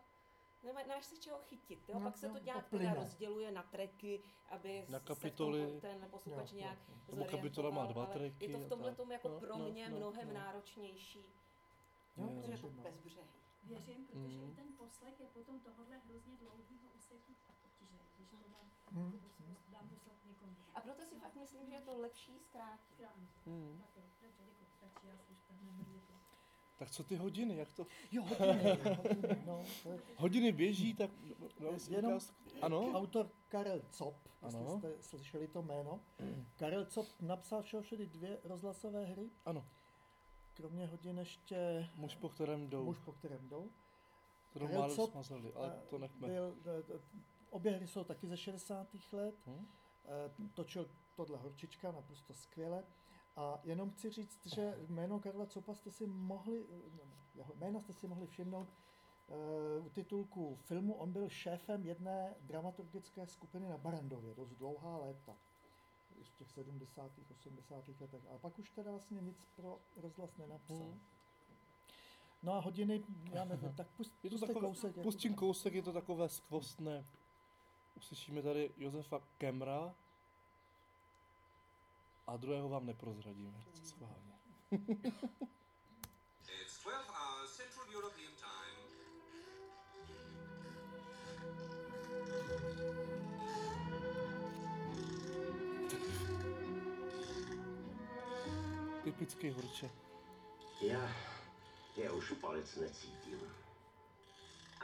nemá, nemáš se čeho chytit, jo? No, pak se no, to to nějak plyne. teda rozděluje na treky, aby Na se kapitoly. tom ten posluchač Jo, nějak. Nebo kapitola má dva tracky Je to v tomhle tak. tom jako No, pro no, mě no, mnohem no. náročnější, Jo, Je, protože je to no. bezbřehý. Věřím, protože Mm. i ten poslech je potom tohohle hrozně dlouhýho úseku obtížný, když to dám poslat někomu. A proto si fakt myslím, že je to lepší zkrátit. Mm. Tak jo, dobře, děkuji. Stačí, já si už. Tak co ty hodiny, jak to? Jo, hodiny, hodiny, no, to je Hodiny běží, tak... No, Jenom- ano? Autor Karel Cop, jestli Ano. jste slyšeli to jméno. Karel Cop napsal všeho všedy dvě rozhlasové hry. Ano. Kromě hodin ještě Muž, po kterém jdou. Muž, po kterém jdou. Kterou málo smazali, ale Eh, to nechme. Byl, eh, obě hry jsou taky ze 60. let. Hm? Eh, Točil tohle Horčička naprosto skvěle. A jenom chci říct, že jméno Karla Copa jste si mohli, eh, jeho jména jste si mohli všimnout u titulku filmu. On byl šéfem jedné dramaturgické skupiny na Barandově, dost dlouhá léta. V těch 70. 80. letech. A pak už teda vlastně nic pro rozhlas nenapsal. Hmm. No a hodiny, já nevím, tak pust, Je to takové, kousek. jako- pustím kousek, je to takové skvostné. Uslyšíme tady Josefa Kemra a druhého vám neprozradíme. Schválně. Typický horče. Já, Já už palec necítím.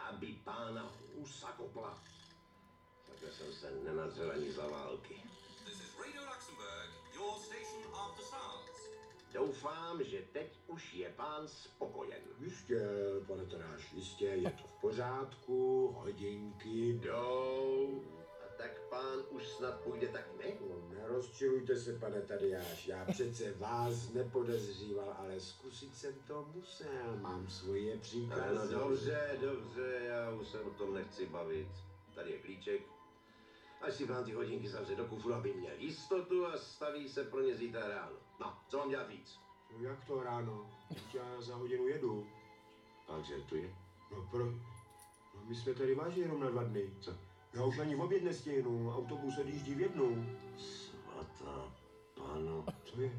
Aby pána husa kopla. Takhle jsem se nenadřel ani za války. This is Radio Luxembourg, your station of the stars. Doufám, že teď už je pán spokojen. Jistě, pane Taráš, jistě, je to v pořádku, hodinky. Jdou. Tak pán už snad půjde tak ne? No, nerozčilujte se, pane Tadeáš, já přece vás nepodezříval, ale zkusit jsem to musel, mám svoje příkazy. Ano, dobře, dobře, já už se o tom nechci bavit. Tady je klíček. Až si pán ty hodinky zavře do kufru, aby měl jistotu a staví se pro ně zítra ráno. No, co mám dělat víc? No jak to ráno? Já za hodinu jedu. Takže tu je. No pro... No my jsme tady vážně jenom na dva dny. Co? Já už ani v oběd nestihnu, autobus odjíždí v jednu. Svatá pano, Co je?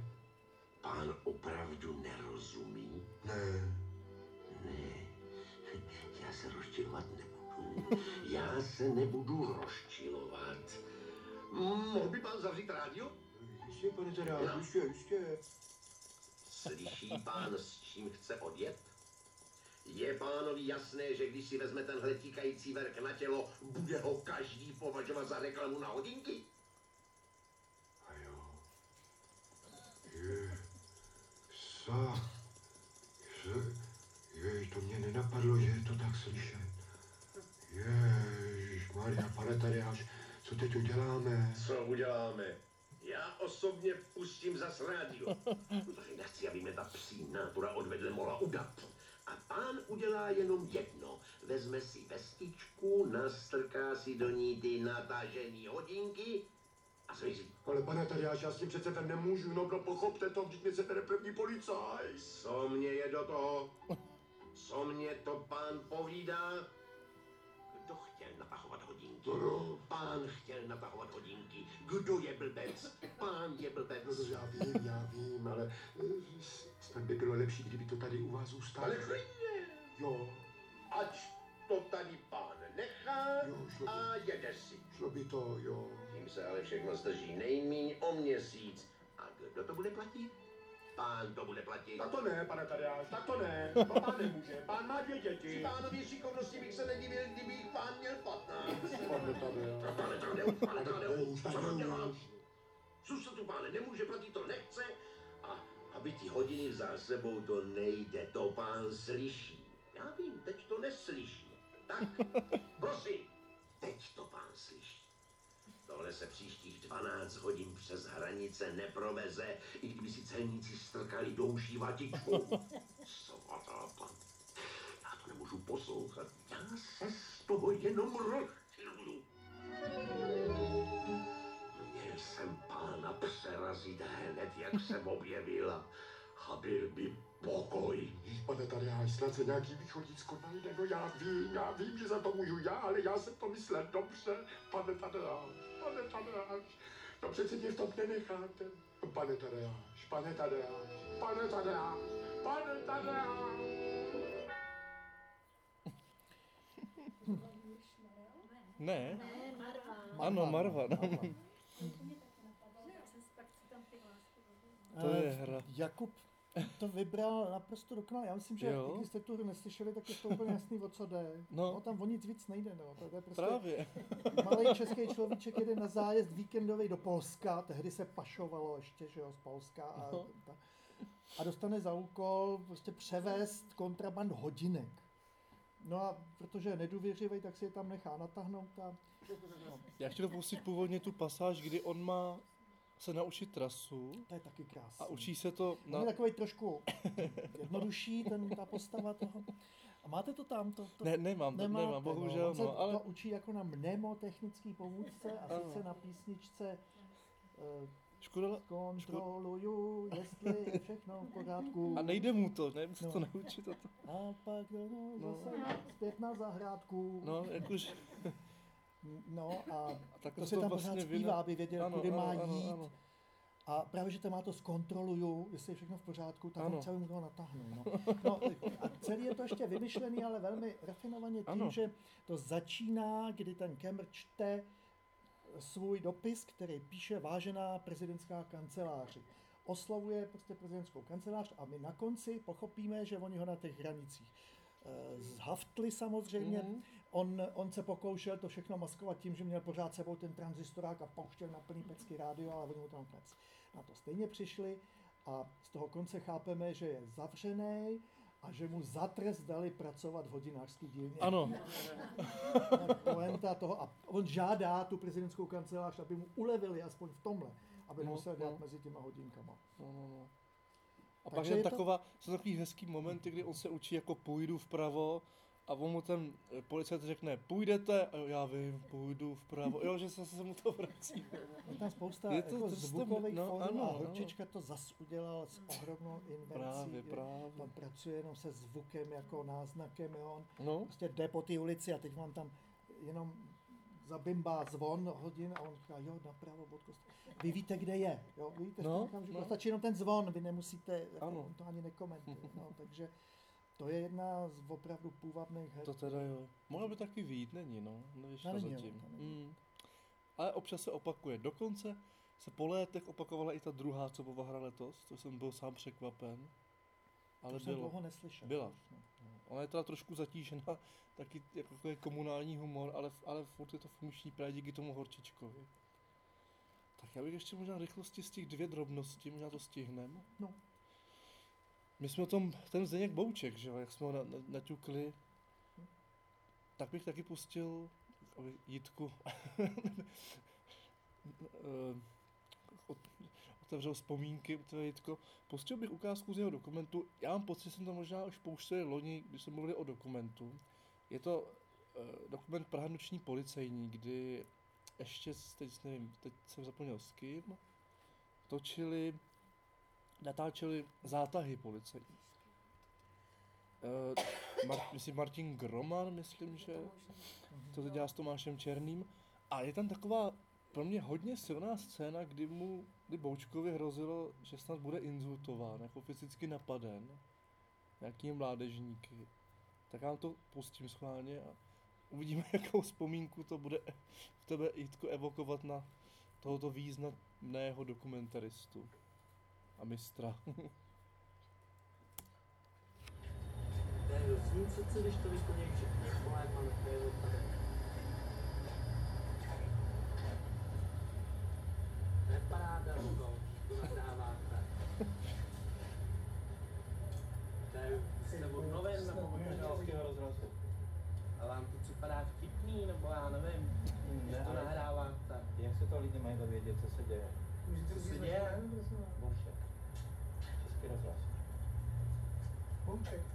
pán opravdu nerozumí? Ne, Ne, já se rozčilovat nebudu. Já se nebudu rozčilovat. Mohl by pán zavřít rádio? jistě, pane Tadeáš, No. jistě, jistě. Slyší pán, s čím chce odjet? Je pánovi jasné, že když si vezme tenhle tikající verk na tělo, bude ho každý považovat za reklamu na hodinky? A jo. Je, sa, se, jej, to mě nenapadlo, že je to tak slyšet. Ježiš, Maria, pane Tadeáš, co teď uděláme? Co uděláme? Já osobně pustím zas rádio, protože nechci, aby mě ta psí nátura odvedle mohla udat. A pán udělá jenom jedno. Vezme si vestičku, nastrká si do ní ty natažený hodinky a zmizí. Ale pane Tadeáš, já s tím přece nemůžu, no, no pochopte to, vždyť mě se bere první policaj. Co mě je do toho? Co mě to pán povídá? Kdo chtěl natahovat hodinky? No. Pán chtěl natahovat hodinky. Kdo je blbec? Pán je blbec. No, no, já vím, já vím, ale eh, snad by bylo lepší, kdyby to tady u vás zůstalo. Ale klidně, Jo, ať to tady pán nechá jo, šlo by, a jede si. šlo by to, jo. Tím se ale všechno zdrží nejmíň o měsíc. A kdo to bude platit? Pán to bude platit. Tak to ne, pane Tadeáš, tak to ne, to pán nemůže, pán má dvě Při děti. pánově šikovnosti bych se nedivil, kdyby jich pán měl 15. Pane Tadeáš. Pane Tadeu, pane Tadeu, už, co to děláš? se tu páne nemůže platit, to nechce. A aby ti hodiny za sebou to nejde, to pán slyší. Já vím, teď to neslyší. Tak, prosím, teď to pán slyší. Tohle se příštích 12 hodin přes hranice neproveze, i kdyby si celníci strkali douší vatičku. Svatá. Já to nemůžu poslouchat. Já se z toho jenom rozčiluju. Měl jsem pána přerazit hned, jak se objevil a byl by pokoj. Pane Tadeáš, snad se nějaký východícko najde, no já vím, já vím, že za to můžu já, ale já jsem to myslel dobře, pane Tadeáš, pane Tadeáš, no přece mě v tom nenecháte. Pane Tadeáš, pane Tadeáš, pane Tadeáš, pane Tadeáš. Ne? Ne, Marva. Ano, Marva. No. Marva. To je hra. Jakub to vybral naprosto dokonale. Já myslím, že Jo. když jste tu hru neslyšeli, tak je to úplně jasný, o co jde. No. no tam o nic víc nejde. No. To je prostě Právě. malý český človíček jede na zájezd víkendový do Polska, tehdy se pašovalo ještě, že jo, z Polska a, No. ta, a dostane za úkol prostě převést kontraband hodinek. No a protože je nedůvěřivý, tak si je tam nechá natáhnout a no, Já chtěl pustit původně tu pasáž, kdy on má se naučit trasu to je taky krásné. a učí se to On na... je takový trošku jednodušší, ten, ta postava toho. A máte to tam? To, to Ne, nemám, to nemáte, nemám, bohužel, On se no, ale to učí jako na mnemotechnický pomůcce a sice na písničce eh, škoda, kontroluju, jestli je všechno v pořádku. a nejde mu to, ne, musí No. to naučit a to. A pak no, No. zase zpět na zahrádku. No, jakože, no a a tak to se tam pořád zpívá, aby věděl, kudy má jít. ano. A právě, že to má to zkontroluju, jestli je všechno v pořádku, tak Ano. on celý mu to natáhne. No. No, a celý je to ještě vymyšlený, ale velmi rafinovaně tím, Ano. že to začíná, kdy ten Kemr čte svůj dopis, který píše vážená prezidentská kanceláři. oslavuje prostě prezidentskou kancelář a my na konci pochopíme, že oni ho na těch hranicích eh, zhaftli samozřejmě. Mhm. On, on se pokoušel to všechno maskovat tím, že měl pořád sebou ten tranzistorák a pouštěl na plný pecky rádio, ale oni mu tam nakonec na to stejně přišli a z toho konce chápeme, že je zavřený a že mu za trest dali pracovat v hodinářský dílně. Ano. Poenta toho, a on žádá tu prezidentskou kancelář, aby mu ulevili aspoň v tomhle, aby No, nemusel dělat no. mezi těma hodinkama. No, no, no. A Takže pak je je to- taková, jsou takový hezký momenty, kdy on se učí jako půjdu vpravo a on mu ten eh, policajt řekne, půjdete, a jo, já vím, půjdu vpravo, jo, že se, se mu to vrací. Je tam spousta Je to- jako to zvukových no, no, ano, a ano. Horčička to zas udělal s ohromnou invencí. Právě, právě. Tam pracuje jenom se zvukem jako náznakem, jo. On No. prostě jde po té ulici a teď vám tam jenom zabimbá zvon hodin a on říká, jo, napravo od kostela. Vy víte, kde je, jo, vy víte, No, no. no. stačí jenom ten zvon, vy nemusíte, jako, Ano. on to ani nekomentuje, no, takže to je jedna z opravdu půvabných her. To teda jo. Mohla by taky výjít, není no, nevyšla Ta není, jo, zatím. není. Mm. Ale občas se opakuje. Dokonce se po létech opakovala i ta druhá, co byla hra letos, to jsem byl sám překvapen. Ale to jsem bylo. dlouho neslyšel. Byla. už, no. Ona je teda trošku zatížena, taky jako takový komunální humor, ale, ale furt je to funkční právě díky tomu horčičkovi. Tak já bych ještě možná rychlosti z těch dvě drobnosti, možná to stihnem. No. My jsme o tom, ten Zdeněk Bouček, že jo, jak jsme ho na, na, naťukli, tak bych taky pustil aby Jitku ot- otevřel vzpomínky, tvé Jitko. Pustil bych ukázku z jeho dokumentu. Já mám pocit, že jsem to možná už pouštěl loni, když jsme mluvili o dokumentu. Je to eh, dokument Praha noční policejní, kdy ještě, teď nevím, teď jsem zapomněl s kým, točili, natáčeli zátahy policejní. Uh, Mar- myslím Martin Groman, myslím, že to teď dělá s Tomášem Černým. A je tam taková pro mě hodně silná scéna, kdy mu, kdy Boučkovi hrozilo, že snad bude insultován, jako fyzicky napaden nějakými mládežníky. Tak já to pustím schválně a uvidíme, jakou vzpomínku to bude v tebe Jitko evokovat na tohoto významného dokumentaristu a mistra. To je hrozný přece, když to vyplnějí všichni kolem, ale to je tady. To je paráda, to nahráváte. To je, jste od novin nebo od Českého rozhlasu. A vám to připadá vtipný, nebo já nevím, když to nahráváte. Jak se to lidi mají dovědět, co se děje? Co se děje?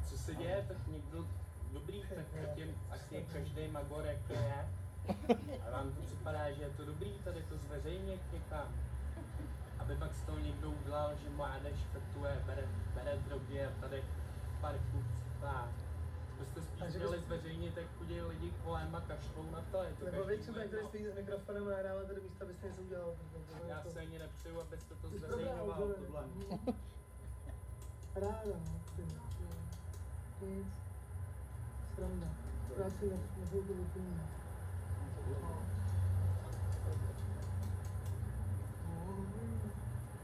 Co se děje, tak někdo dobrý, tak ať je každý magor, jak to je. A vám to připadá, že je to dobrý tady to zveřejnit někam. Aby pak z toho někdo udělal, že mládež fetuje, bere, bere drogy a tady v parku. To byste spíš měli zveřejnit, jak chodí lidi kolem a kašlou na to. Je to Nebo vy každý třeba, tady stojí s mikrofonem a nahráváte do místa, abyste něco udělal. Já to- se ani nepřeju, abyste to zveřejňoval, tohle. Ráda, ty. Nic. Sranda. Práci ne- nebudu to vyplňovat.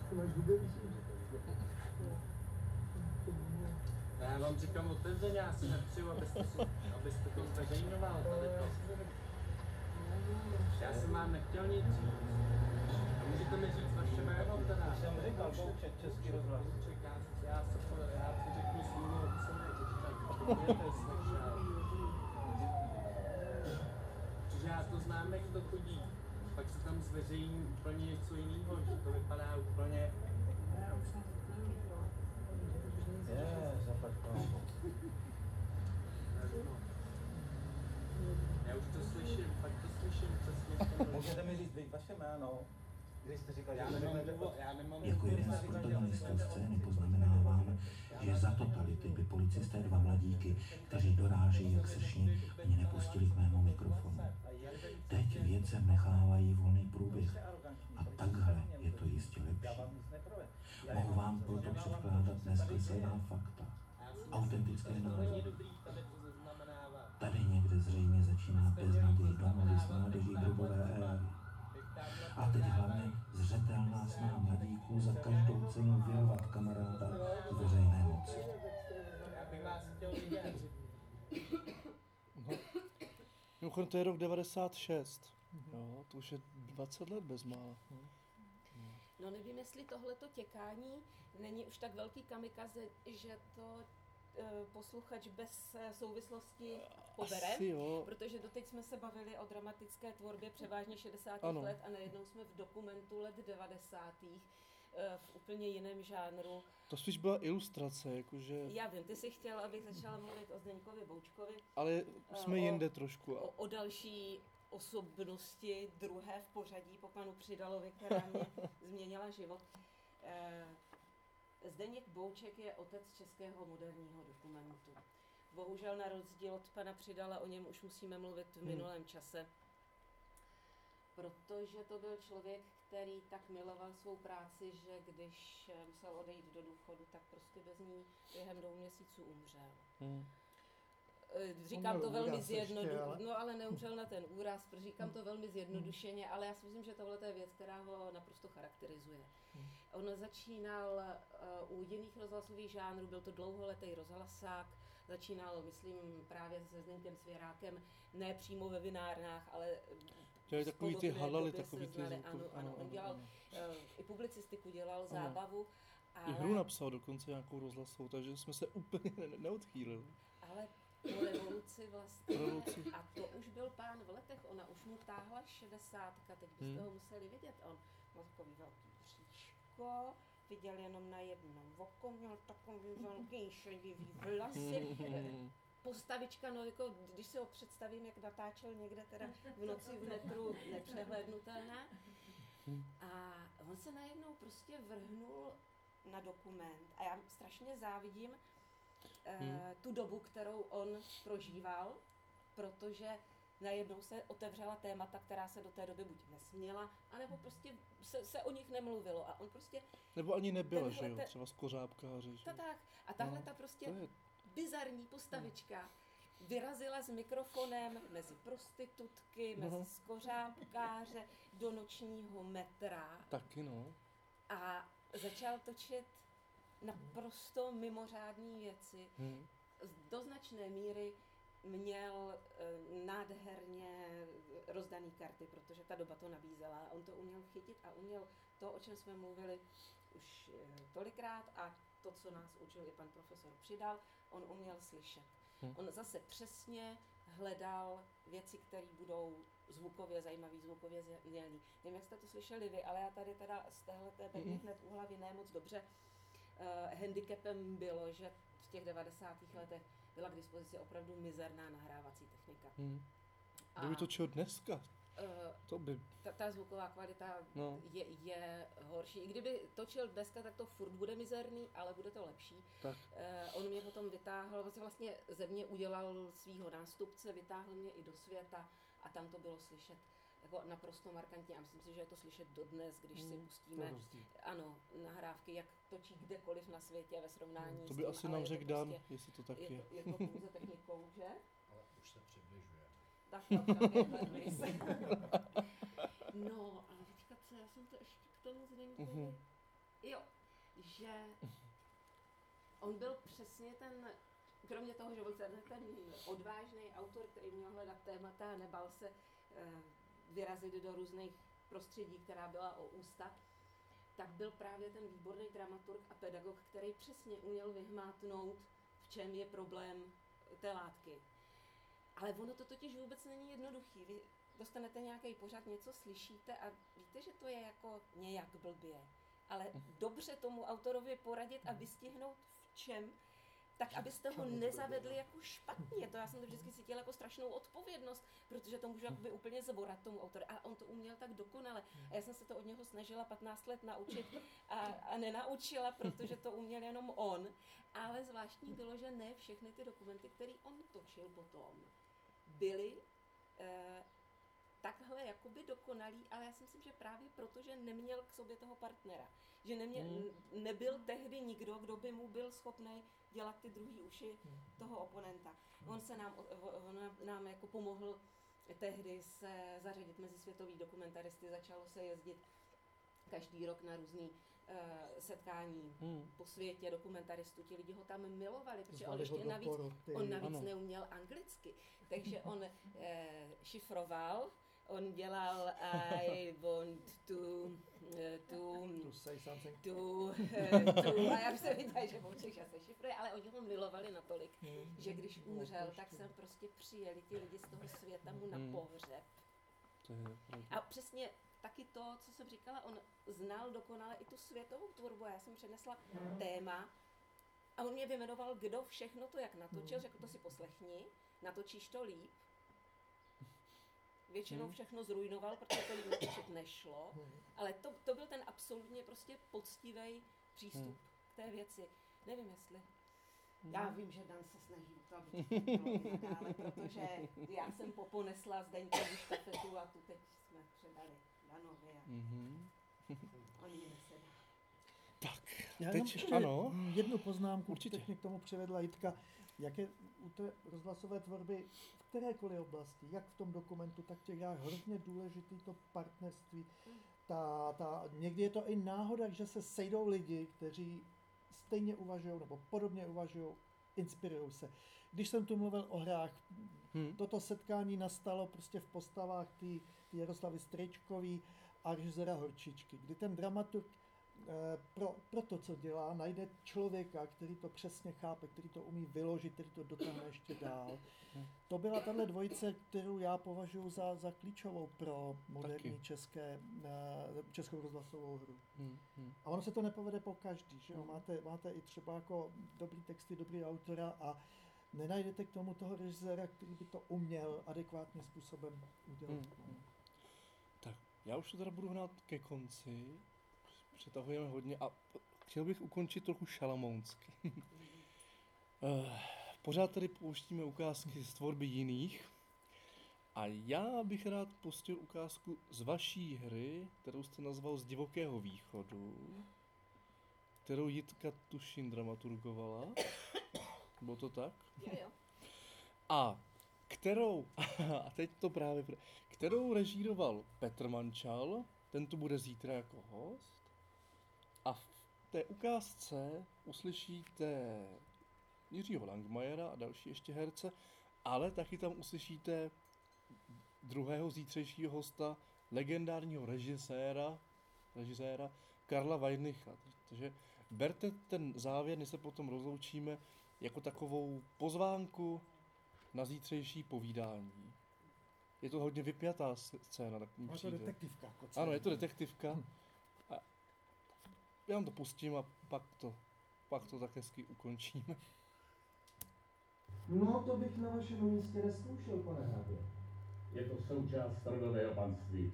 Ty máš huby, víš? Já vám říkám otevřeně, já si nepřeju, abyste, si, abyste to zveřejňoval tady to. Já jsem vám nechtěl nic říct. A můžete mi říct vaše jméno teda? Já jsem říkal, Bouček, Český rozhlas. Protože já to znám, jak to chodí. Pak se tam zveřejní úplně něco jiného, že to vypadá úplně... Je. Já už to slyším, fakt to slyším přesně. Můžete mi říct vy vaše jméno? Když jste říkal, že Já to nemám důvod, já nemám Jako jeden z protagonistů scény poznamenávám, že za totality by policisté dva mladíky, kteří doráží jak sršni, ani nepustili k mému mikrofonu. Teď věcem nechávají volný průběh a takhle je to jistě lepší. Mohu vám proto předkládat neskreslená fakta, autentické názory. Tady někde zřejmě začíná beznaděj domovy s mládeží drogové éry. A teď hlavně zřetelná snaha mladíků za každou cenu vyrvat kamaráda z veřejné moci. No. Mimochodem, to je rok 96. Jo, to už je 20 let bezmála. No nevím, jestli tohleto těkání není už tak velký kamikaze, že to posluchač bez eh, souvislosti pobere, Asi jo. protože doteď jsme se bavili o dramatické tvorbě převážně 60. Ano. let a najednou jsme v dokumentu let 90. eh, v úplně jiném žánru. To spíš byla ilustrace, jakože... Já vím, ty jsi chtěl, abych začala mluvit o Zdeňkovi Boučkovi. Ale eh, jsme o- jinde trošku. O, o další osobnosti druhé v pořadí po panu Přidalovi, která mě změnila život. Zdeněk Bouček je otec českého moderního dokumentu. Bohužel na rozdíl od pana Přidala o něm už musíme mluvit v Hmm. minulém čase, protože to byl člověk, který tak miloval svou práci, že když musel odejít do důchodu, tak prostě bez ní během dvou měsíců umřel. Hmm. Eh, Říkám to velmi zjednodušeně, ale- no ale neumřel na ten úraz, protože říkám to velmi zjednodušeně, ale já si myslím, že tohle je věc, která ho naprosto charakterizuje. On začínal uh, u jiných rozhlasových žánrů, byl to dlouholetý rozhlasák, začínal, myslím, právě se Zdeňkem Svěrákem, ne přímo ve vinárnách, ale Dělali takový ty halaly, takový ty znali. Ano, ano, ano, on dělal ano. uh, i publicistiku, dělal Ano. zábavu, I ale, hru napsal dokonce nějakou rozhlasovou, takže jsme se úplně ne- neodchýlili. ale po revoluci vlastně. Revoluci. A to už byl pán v letech, ona už mu táhla šedesátka, teď byste Hmm. ho museli vidět. On měl takový velký bříško, viděl jenom na jednom oko, měl takový velký šedivý vlasy. Hmm. Postavička, no jako, když si ho představím, jak natáčel někde teda v noci v metru, nepřehlednutelná. A on se najednou prostě vrhnul na dokument a já strašně závidím Hmm. tu dobu, kterou on prožíval, protože najednou se otevřela témata, která se do té doby buď nesměla, anebo prostě se, se o nich nemluvilo. A on prostě, Nebo ani nebyla, že jo? te- Třeba skořápkáři, že ta jo? tak, a tahle No, ta prostě to je- bizarní postavička vyrazila s mikrofonem mezi prostitutky, No. mezi skořápkáře do nočního metra Taky no. a začal točit naprosto mimořádné věci. Hmm. Z do značné míry měl eh, nádherně rozdaný karty, protože ta doba to nabízela. On to uměl chytit a uměl to, o čem jsme mluvili už eh, tolikrát a to, co nás učil i pan profesor Přidal, on uměl slyšet. Hm. On zase přesně hledal věci, které budou zvukově zajímavý, zvukově znělý. Nevím, jak jste to slyšeli vy, ale já tady teda z téhle té hned u hlavy ne moc dobře. Uh, handicapem bylo, že v těch 90. letech byla k dispozici opravdu mizerná nahrávací technika. Hmm. Kdyby točil dneska, Eh, to by... ta, ta zvuková kvalita No. je, je horší. I kdyby točil dneska, tak to furt bude mizerný, ale bude to lepší. Tak. Eh, on mě potom vytáhl, vlastně, vlastně ze mě udělal svého nástupce, vytáhl mě i do světa a tam to bylo slyšet jako naprosto markantně a myslím si, že je to slyšet dodnes, když si Mm, pustíme ano, nahrávky, jak točí kdekoliv na světě ve srovnání To s by tím, asi nám řekl Dan, prostě- jestli to tak je. je. To, je to pouze technikou, že? Ale už se přibližuje. Tak. No, ale teďka co, já jsem to ještě k tomu Zdeňkovi. Mhm. Jo, že on byl přesně ten, kromě toho, že byl ten, ten odvážný autor, který měl hledat témata a nebal se eh, vyrazit do různých prostředí, která byla o ústa, tak byl právě ten výborný dramaturg a pedagog, který přesně uměl vyhmátnout, v čem je problém té látky. Ale ono to totiž vůbec není jednoduchý. Vy dostanete nějaký pořad, něco slyšíte a víte, že to je jako nějak blbě. Ale dobře tomu autorovi poradit a vystihnout v čem, tak abyste ho nezavedli jako špatně. To já jsem to vždycky cítila jako strašnou odpovědnost, protože to můžu jakoby úplně zvorat tomu autoru. A on to uměl tak dokonale. A já jsem se to od něho snažila 15 let naučit a, a nenaučila, protože to uměl jenom on. Ale zvláštní bylo, že ne všechny ty dokumenty, které on točil potom, byly eh, takhle jakoby dokonalý, ale já si myslím, že právě proto, že neměl k sobě toho partnera. Že neměl, Hmm. nebyl tehdy nikdo, kdo by mu byl schopný dělat ty druhý uši toho oponenta. On se nám, on nám- jako pomohl tehdy se zařadit mezi světový dokumentaristy, začalo se jezdit každý rok na různý eh, setkání Hmm. po světě dokumentaristů. Ti lidi ho tam milovali, protože on Zvali ho ještě navíc, poroty. on navíc Ano. neuměl anglicky. Takže on eh, šifroval, on dělal I want to, to, To say something. tu, eh, tu, a já jsem viděla, že Vouček se šifruje, ale oni ho milovali natolik, Hmm. že když No, umřel, prostě. tak jsem prostě přijeli ti lidi z toho světa mu na Hmm. pohřeb. To. A přesně taky to, co jsem říkala, on znal dokonale i tu světovou tvorbu. Já jsem přinesla téma a on mě vymenoval, kdo všechno to jak natočil, Hmm. řekl to si poslechni, natočíš to líp. Většinou Hmm. všechno zrujnoval, protože to líp natočit nešlo, Hmm. ale to, to byl ten absolutně prostě poctivý přístup Hmm. k té věci. Nevím, jestli Hmm. já vím, že Dan se snaží o to, aby nadále, protože já jsem poponesla Zdeňkovi štafetu a tu teď jsme předali Danovi a Mhm. on mě nesedá. Tak, Já teď jenom ještě ano. jednu poznámku, Určitě. teď mě k tomu přivedla Jitka. Jak je u té rozhlasové tvorby v kterékoliv oblasti, jak v tom dokumentu, tak těch hrách hrozně důležitý to partnerství. Ta, ta, někdy je to i náhoda, že se sejdou lidi, kteří stejně uvažují nebo podobně uvažují, inspirují se. Když jsem tu mluvil o hrách, Hmm. toto setkání nastalo prostě v postavách té Jaroslavy Strečkový a režiséra Horčičky, kdy ten dramaturg pro, pro to, co dělá, najde člověka, který to přesně chápe, který to umí vyložit, který to dotáhne ještě dál. To byla tahle dvojice, kterou já považuji za, za klíčovou pro moderní Taky. české, eh, českou rozhlasovou hru. Hmm. Hmm. A ono se to nepovede po každý, že jo? Máte, máte i třeba jako dobrý texty, dobrý autora a nenajdete k tomu toho režiséra, který by to uměl adekvátním způsobem udělat. Hmm. Tak, já už to teda budu hnát ke konci. Přetahujeme hodně a chtěl bych ukončit trochu šalamounsky. Eh, Pořád tady pouštíme ukázky z tvorby jiných. A já bych rád pustil ukázku z vaší hry, kterou jste nazval Z divokého východu, kterou Jitka tuším dramaturgovala. Bylo to tak? Jo, jo. A kterou, a teď to právě, pr- kterou režíroval Petr Mančal, ten tu bude zítra jako host. A v té ukázce uslyšíte Jiřího Langmajera a další ještě herce, ale taky tam uslyšíte druhého zítřejšího hosta, legendárního režiséra, režiséra Karla Weidnicha. Takže berte ten závěr, než se potom rozloučíme, jako takovou pozvánku na zítřejší povídání. Je to hodně vypjatá scéna, tak mi No, je to detektivka, jako Ano, je to detektivka. A já vám to pustím a pak to, pak to tak hezky ukončíme. No, to bych na vašem místě neskoušel, pane hrabě. Je to součást rodového panství.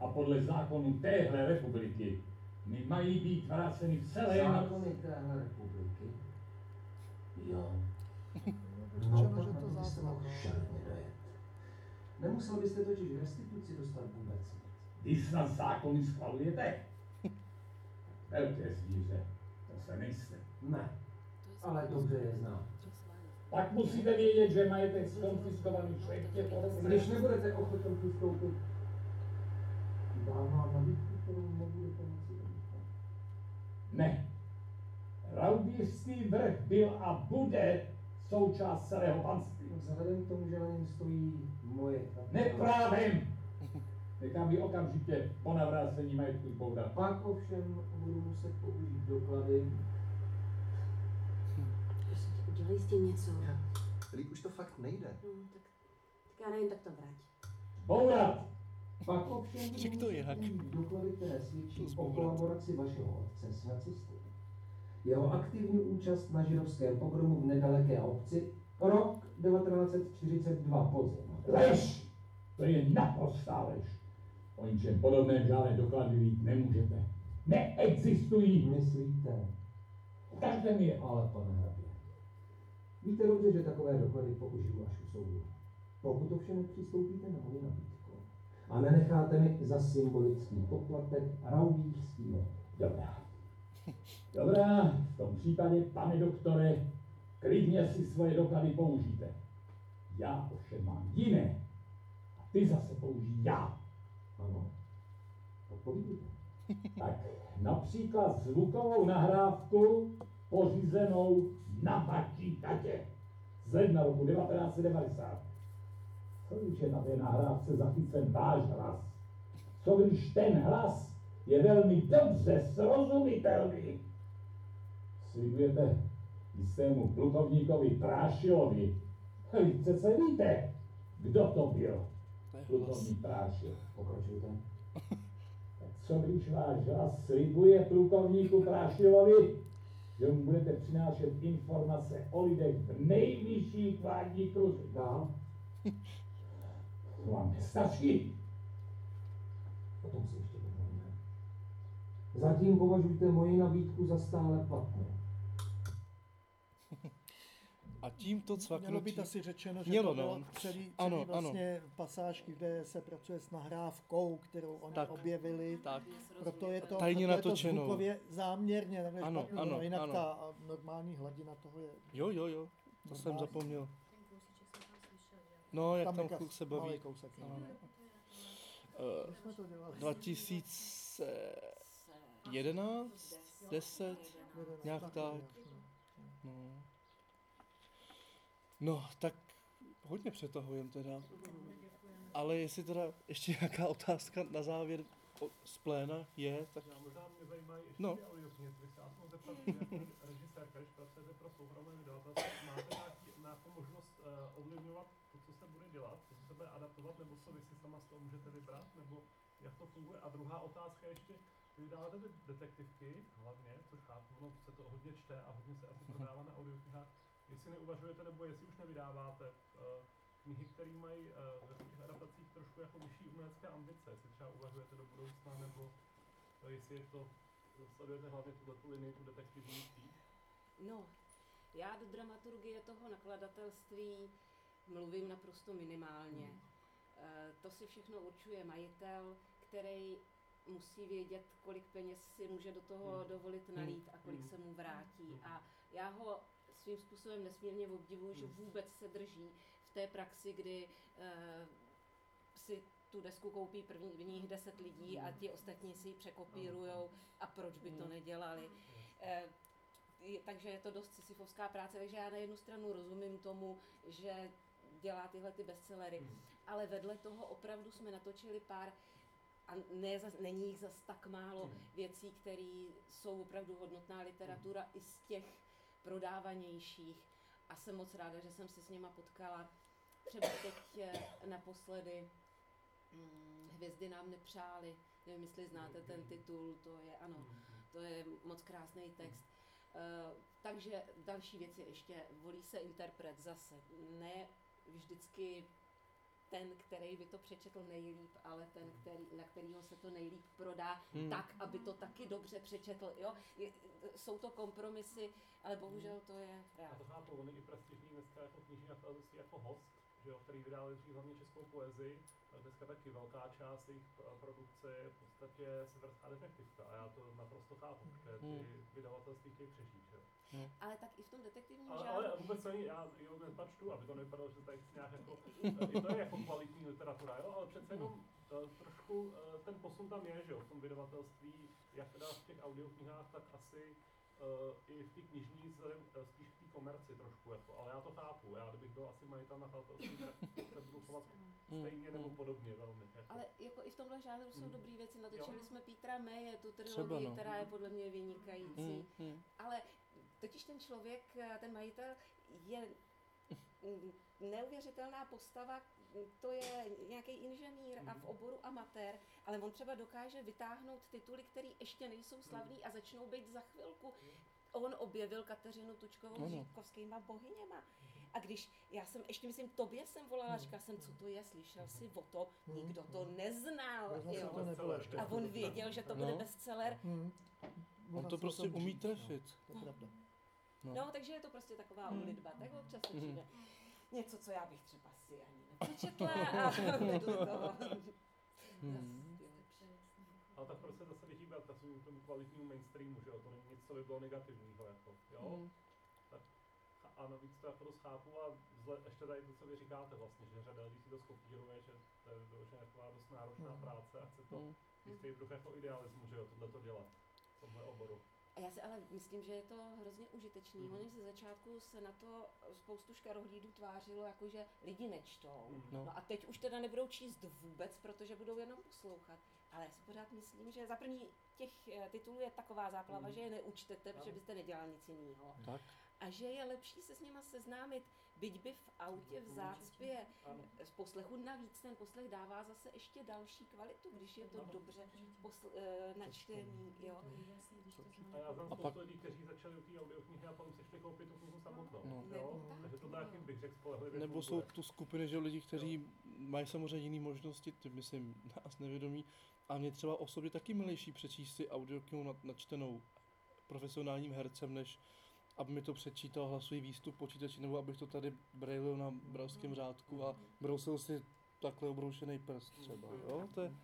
A podle zákonů téhle republiky mi mají být vráceny celé Zákony téhle republiky? Jo. Řečeno, No, že to dojet. Nemusel byste totiž restituci dostat vůbec nic. Vy snad zákony schvalujete? Velké zvíře, to se nejste. Ne, ale dobře je znám. Pak musíte vědět, že majetek skonfiskovaný šlechtě podobně. Když nebudete ochoten přistoupit, dám vám nabídku, kterou nebudete moci odmítnout. Ne. Raubířský vrch byl a bude součást celého panství. Vzhledem k tomu, že na něm stojí moje... Neprávem! Nechám ji okamžitě po navrácení majetku zbourat. Pak ovšem budu muset použít doklady. Udělej s tím něco. Líp už to fakt nejde. No, tak, tak já nevím, tak to vrať. Bourat! Pak ovšem Řek to jinak. doklady, které svědčí o kolaboraci vašeho otce s nacisty. Jeho aktivní účast na židovském pogromu v nedaleké obci rok 1942 podzim. Lež! To je naprostá lež. O ničem podobném žádné doklady mít nemůžete. Neexistují. Myslíte? Ukažte mi je. Ale pane hrabě, víte dobře, že takové doklady použiju až u soudu. Pokud ovšem nepřistoupíte na moji nabídku a nenecháte mi za symbolický poplatek raubířský let. Dobrá. Dobrá, v tom případě, pane doktore, klidně si svoje doklady použijte. Já ovšem mám jiné. A ty zase použij já. Ano. Odpovídejte. Tak například zvukovou nahrávku pořízenou na počítače z ledna roku 1990. Co když je na té nahrávce zachycen váš hlas? Co když ten hlas je velmi dobře srozumitelný? Slibujete jistému plukovníkovi Prášilovi. Vy přece víte, kdo to byl. Plukovník Prášil. Pokračujte. Tak co když váš hlas slibuje plukovníku Prášilovi, že mu budete přinášet informace o lidech v nejvyšší vládní kruzi. Dál. To vám nestačí. O tom si ještě domluvíme. Zatím považujte moji nabídku za stále platnou. A tímto cvaknutí... Mělo být asi řečeno, že Mělo, to bylo no. celý, celý ano, vlastně ano. pasáž, kde se pracuje s nahrávkou, kterou oni Tak. objevili. Tak. Proto je to, Tajně proto je to natočeno. zvukově záměrně takhle Ano, špatný, ano, no, jinak ano. ta normální hladina toho je... Jo, jo, jo, to jsem Dobrá. zapomněl. No, jak Tam tam, kluk se baví. malý kousek, no. Ano. To dělali. 2011, 10, nějak tak. No. No, tak hodně přetahujem teda. Ale jestli teda ještě nějaká otázka na závěr z pléna je, tak... Já možná mě zajímají ještě No. audioknihy, bych se mohl zeptat, jako režisérka, když pracujete pro soukromé vydavatelství, máte nějaký, nějakou možnost uh, ovlivňovat to, co se bude dělat, co se bude adaptovat, nebo co vy si sama z toho můžete vybrat, nebo jak to funguje? A druhá otázka ještě, vy vydáváte ty detektivky hlavně, což chápu, no se to hodně čte a hodně se asi prodává na audioknihách, jestli neuvažujete, nebo jestli už nevydáváte uh, knihy, které mají uh, ve těch adaptacích trošku jako vyšší umělecké ambice, jestli třeba uvažujete do budoucna, nebo to jestli je to, sledujete hlavně tuhle tu linii, tu detektivní síť. No, já do dramaturgie toho nakladatelství mluvím naprosto minimálně. Eh, To si všechno určuje majitel, který musí vědět, kolik peněz si může do toho Hmm. dovolit Hmm. nalít a kolik Hmm. se mu vrátí. A já ho svým způsobem nesmírně obdivuji, že vůbec se drží v té praxi, kdy eh, si tu desku koupí prvních deset lidí a ti ostatní si ji překopírujou a proč by to Hmm. nedělali. Eh, je- takže je to dost sisyfovská práce, takže já na jednu stranu rozumím tomu, že dělá tyhle ty bestsellery, ale vedle toho opravdu jsme natočili pár a ne, zas- není jich zas tak málo věcí, které jsou opravdu hodnotná literatura i z těch prodávanějších a jsem moc ráda, že jsem se s nima potkala. Třeba teď eh, naposledy mm, Hvězdy nám nepřáli, nevím, jestli znáte ten titul, to je, ano, to je moc krásný text. Eh, takže další věc je ještě, volí se interpret zase, ne vždycky ten, který by to přečetl nejlíp, ale ten, který, na kterýho se to nejlíp prodá, Hmm. tak, aby to taky dobře přečetl. Jo? Je, jsou to kompromisy, ale bohužel to je Já reálné. to chápu, on je i prestižní dneska jako knižní nakladatelství jako host, že jo, který vydal dřív hlavně českou poezii, a dneska taky velká část jejich eh, produkce je v podstatě severská detektivka a já to naprosto chápu, že ty Hmm. vydavatelství chtějí přežít, že jo. Ale tak i v tom detektivním Ale, žánru... ale vůbec není, já jo, nepačtu, aby to nevypadalo, že tady nějak jako, i to je jako kvalitní literatura, jo, ale přece jenom uh, trošku uh, ten posun tam je, že jo, v tom vydavatelství, jak teda v těch audioknihách, tak asi i v té knižní vzhledem uh, spíš k té komerci trošku, jako, ale já to chápu, já kdybych byl asi majitel nakladatelství, tak se budu chovat stejně nebo podobně velmi. Jako. Ale jako i v tomhle žánru jsou Hmm. dobré věci. Natočili Jo. jsme Petra Maye, tu trilogii, no. která je podle mě vynikající. Hmm. Ale totiž ten člověk, eh, ten majitel, je mm, neuvěřitelná postava, to je nějaký inženýr a v oboru amatér, ale on třeba dokáže vytáhnout tituly, které ještě nejsou slavný a začnou být za chvilku. On objevil Kateřinu Tučkovou s Ano. žítkovskýma bohyněma. A když, já jsem, ještě myslím, tobě jsem volala, říkala jsem, co to je, slyšel jsi o to, nikdo to neznal. Jo. A on věděl, že to bude No. bestseller. Hmm. On to prostě umí trefit. No, to je pravda. No. No, takže je to prostě taková Hmm. ulitba. Tak občas se Hmm. přijde něco, co já bych třeba si ani nepřečetla a vedu z toho. Hmm. Ale tak proč se zase vyhýbat takovému tomu kvalitnímu mainstreamu, že jo, to není nic, co by bylo negativního, jako, jo. Hmm. Tak, a- a navíc to jako dost chápu a zle, ještě tady to, co vy říkáte vlastně, že řada lidí si to skopíruje, že to je vyloženě taková dost náročná Hmm. práce a chce to Hmm. jistý druh jako idealismu, že jo, tohle to dělat v tomhle oboru. A já si ale myslím, že je to hrozně užitečný. Mhm. Mm. Oni ze začátku se na to spoustu škarohlídů tvářilo, jako že lidi nečtou. Mhm. No. No. no a teď už teda nebudou číst vůbec, protože budou jenom poslouchat. Ale já si pořád myslím, že za první těch eh, titulů je taková záplava, Mhm. že je neučtete, protože Ano. byste nedělal nic jiného. Tak. A že je lepší se s nima seznámit, byť by v autě v zácpě z poslechu navíc ten poslech dává zase ještě další kvalitu, když je to dobře posl- eh, načtený, jo. A já znám spoustu lidí, kteří začali u té audioknihy a potom si šli koupit tu knihu samotnou. No. Jo? Takže to taky bych řekl spolehlivě Nebo jsou tu skupiny, že lidí, kteří mají samozřejmě jiné možnosti, ty myslím nás nevědomí. A mě třeba osobně taky milejší přečíst si audioknihu na- načtenou profesionálním hercem, než aby mi to přečítal hlasový výstup počítači, nebo abych to tady brailil na bralském řádku a brousil si takhle obroušený prst třeba, jo, to je,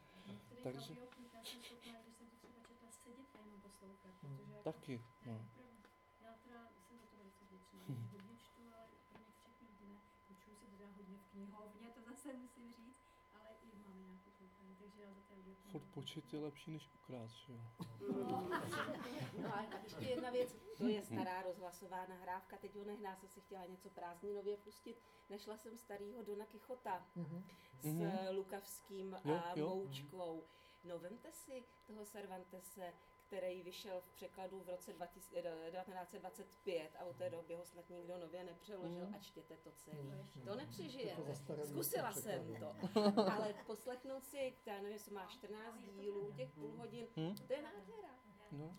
takže Já jsem schopná, když jsem to třeba četla, sedět a jenom poslouchat, Hmm. protože jako, taky, to je no. opravdu- Já teda jsem za to velice vděčná. Hm. Hodně čtu, ale pro mě včetně dne. Učuju si teda hodně v knihovně, to zase musím říct, ale i máme nějakou koukání, takže já za to audioknihu. Furt počet je lepší než ukrát, že jo. No. no a ještě jedna věc, to je stará rozhlasová nahrávka, teď ho nehná, jsem si chtěla něco prázdninově pustit. Našla jsem starýho Dona Kichota Mhm. s Mhm. Lukavským Jo, a jo. Moučkou. No vemte si toho Cervantese, který vyšel v překladu v roce 2000 eh, 1925 a od té doby ho snad nikdo nově nepřeložil Mhm. a čtěte to celý. Mhm. To nepřežijete. To zastaralý Zkusila jsem to. Ale poslechnout si, já nevím, jestli má 14 dílů, těch půl hodin, Hm? to je nádhera. No.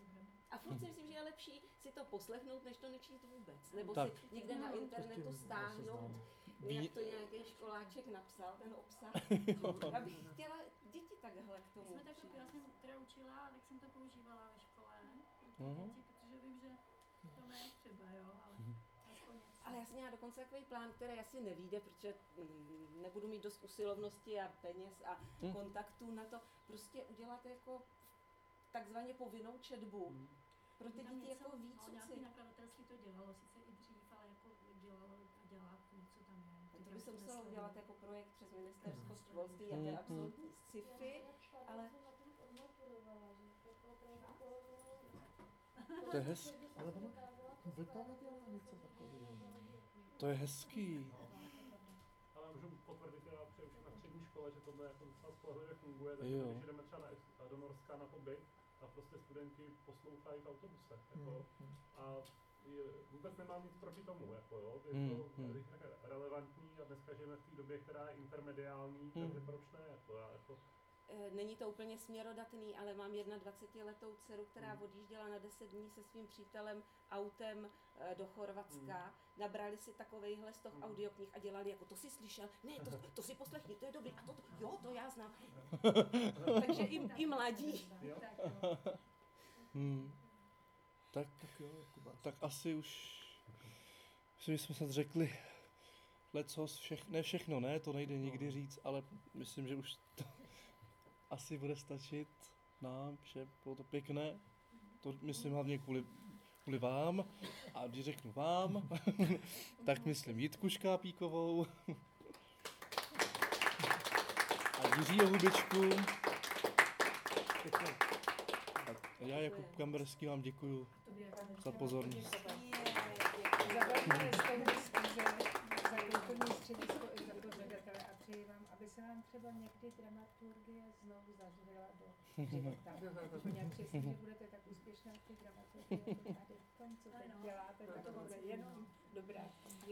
A furt si myslím, že je lepší si to poslechnout, než to nečíst vůbec. Nebo Tak. si někde na No, s internetu stáhnout, jak to nějaký školáček napsal, ten obsah. Já bych chtěla děti takhle k My tomu jsme tak, přivést. já jsem teda učila, tak jsem to používala ve škole, pro Mhm. děti, protože vím, že to ne třeba, jo, ale Mhm. něco. Ale já jsem měla dokonce takový plán, který asi nevíde, protože mm, nebudu mít dost usilovnosti a peněz a Hm. kontaktů na to. Prostě udělat jako takzvaně povinnou četbu. Pro ty děti něco- jako víc no, nějaký nakladatelství to dělalo, sice i dřív, ale jako dělalo a dělá něco tam je. To Opravdu by se muselo udělat jako projekt přes ministerstvo školství, Mm, jak je mm. absolutní sci-fi, ale To je hezký. Ale ono, Vltava dělá něco takového. To je hezký. Ale můžu potvrdit, já především na střední škole, že tohle jako docela spolehlivě funguje, takže Jo. když jdeme třeba na, ex- do Norska na pobyt, a prostě studenti poslouchají v autobuse, jako, Hmm. a je, vůbec nemám nic proti tomu, jako jo, je Hmm, to hmm. re- relevantní a dneska žijeme v té době, která je intermediální, Hmm. takže proč ne, jako já, jako, Eh, Není to úplně směrodatný, ale mám 21-letou dceru, která Hmm. odjížděla na 10 dní se svým přítelem autem eh, do Chorvatska. Hmm. Nabrali si takovejhle stoch Hmm. audioknih a dělali jako, to si slyšel, ne, to, to si poslechni, to je dobrý, a to, to jo, to já znám. Takže i, i mladí. Hmm. Tak, Tak jo, Kuba. tak asi už, myslím, že jsme snad řekli lecos, všech, ne všechno, ne, to nejde nikdy říct, ale myslím, že už to asi bude stačit nám, že bylo to pěkné, to myslím hlavně kvůli, kvůli vám, a když řeknu vám, tak myslím Jitku Škápíkovou a Jiřího Hubičku. A já Jakub Kamberský vám děkuju za pozornost. Za velké stanovisko, za kulturní středisko i za pořadatele a přeji vám, aby se vám třeba někdy dramaturgie znovu zaživila do života. Úplně přesně, že budete tak úspěšná v té dramaturgii, tady v tom, co teď děláte, tak to bude jenom dobrá.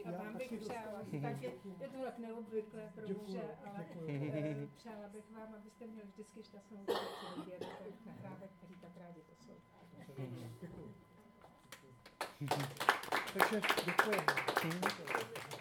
A vám bych přála, dostanu tak je, to tak neobvyklé pro muže, ale eh, přála bych vám, abyste měli vždycky šťastnou do těch nahrávek, který tak rádi posloucháte. Takže děkujeme.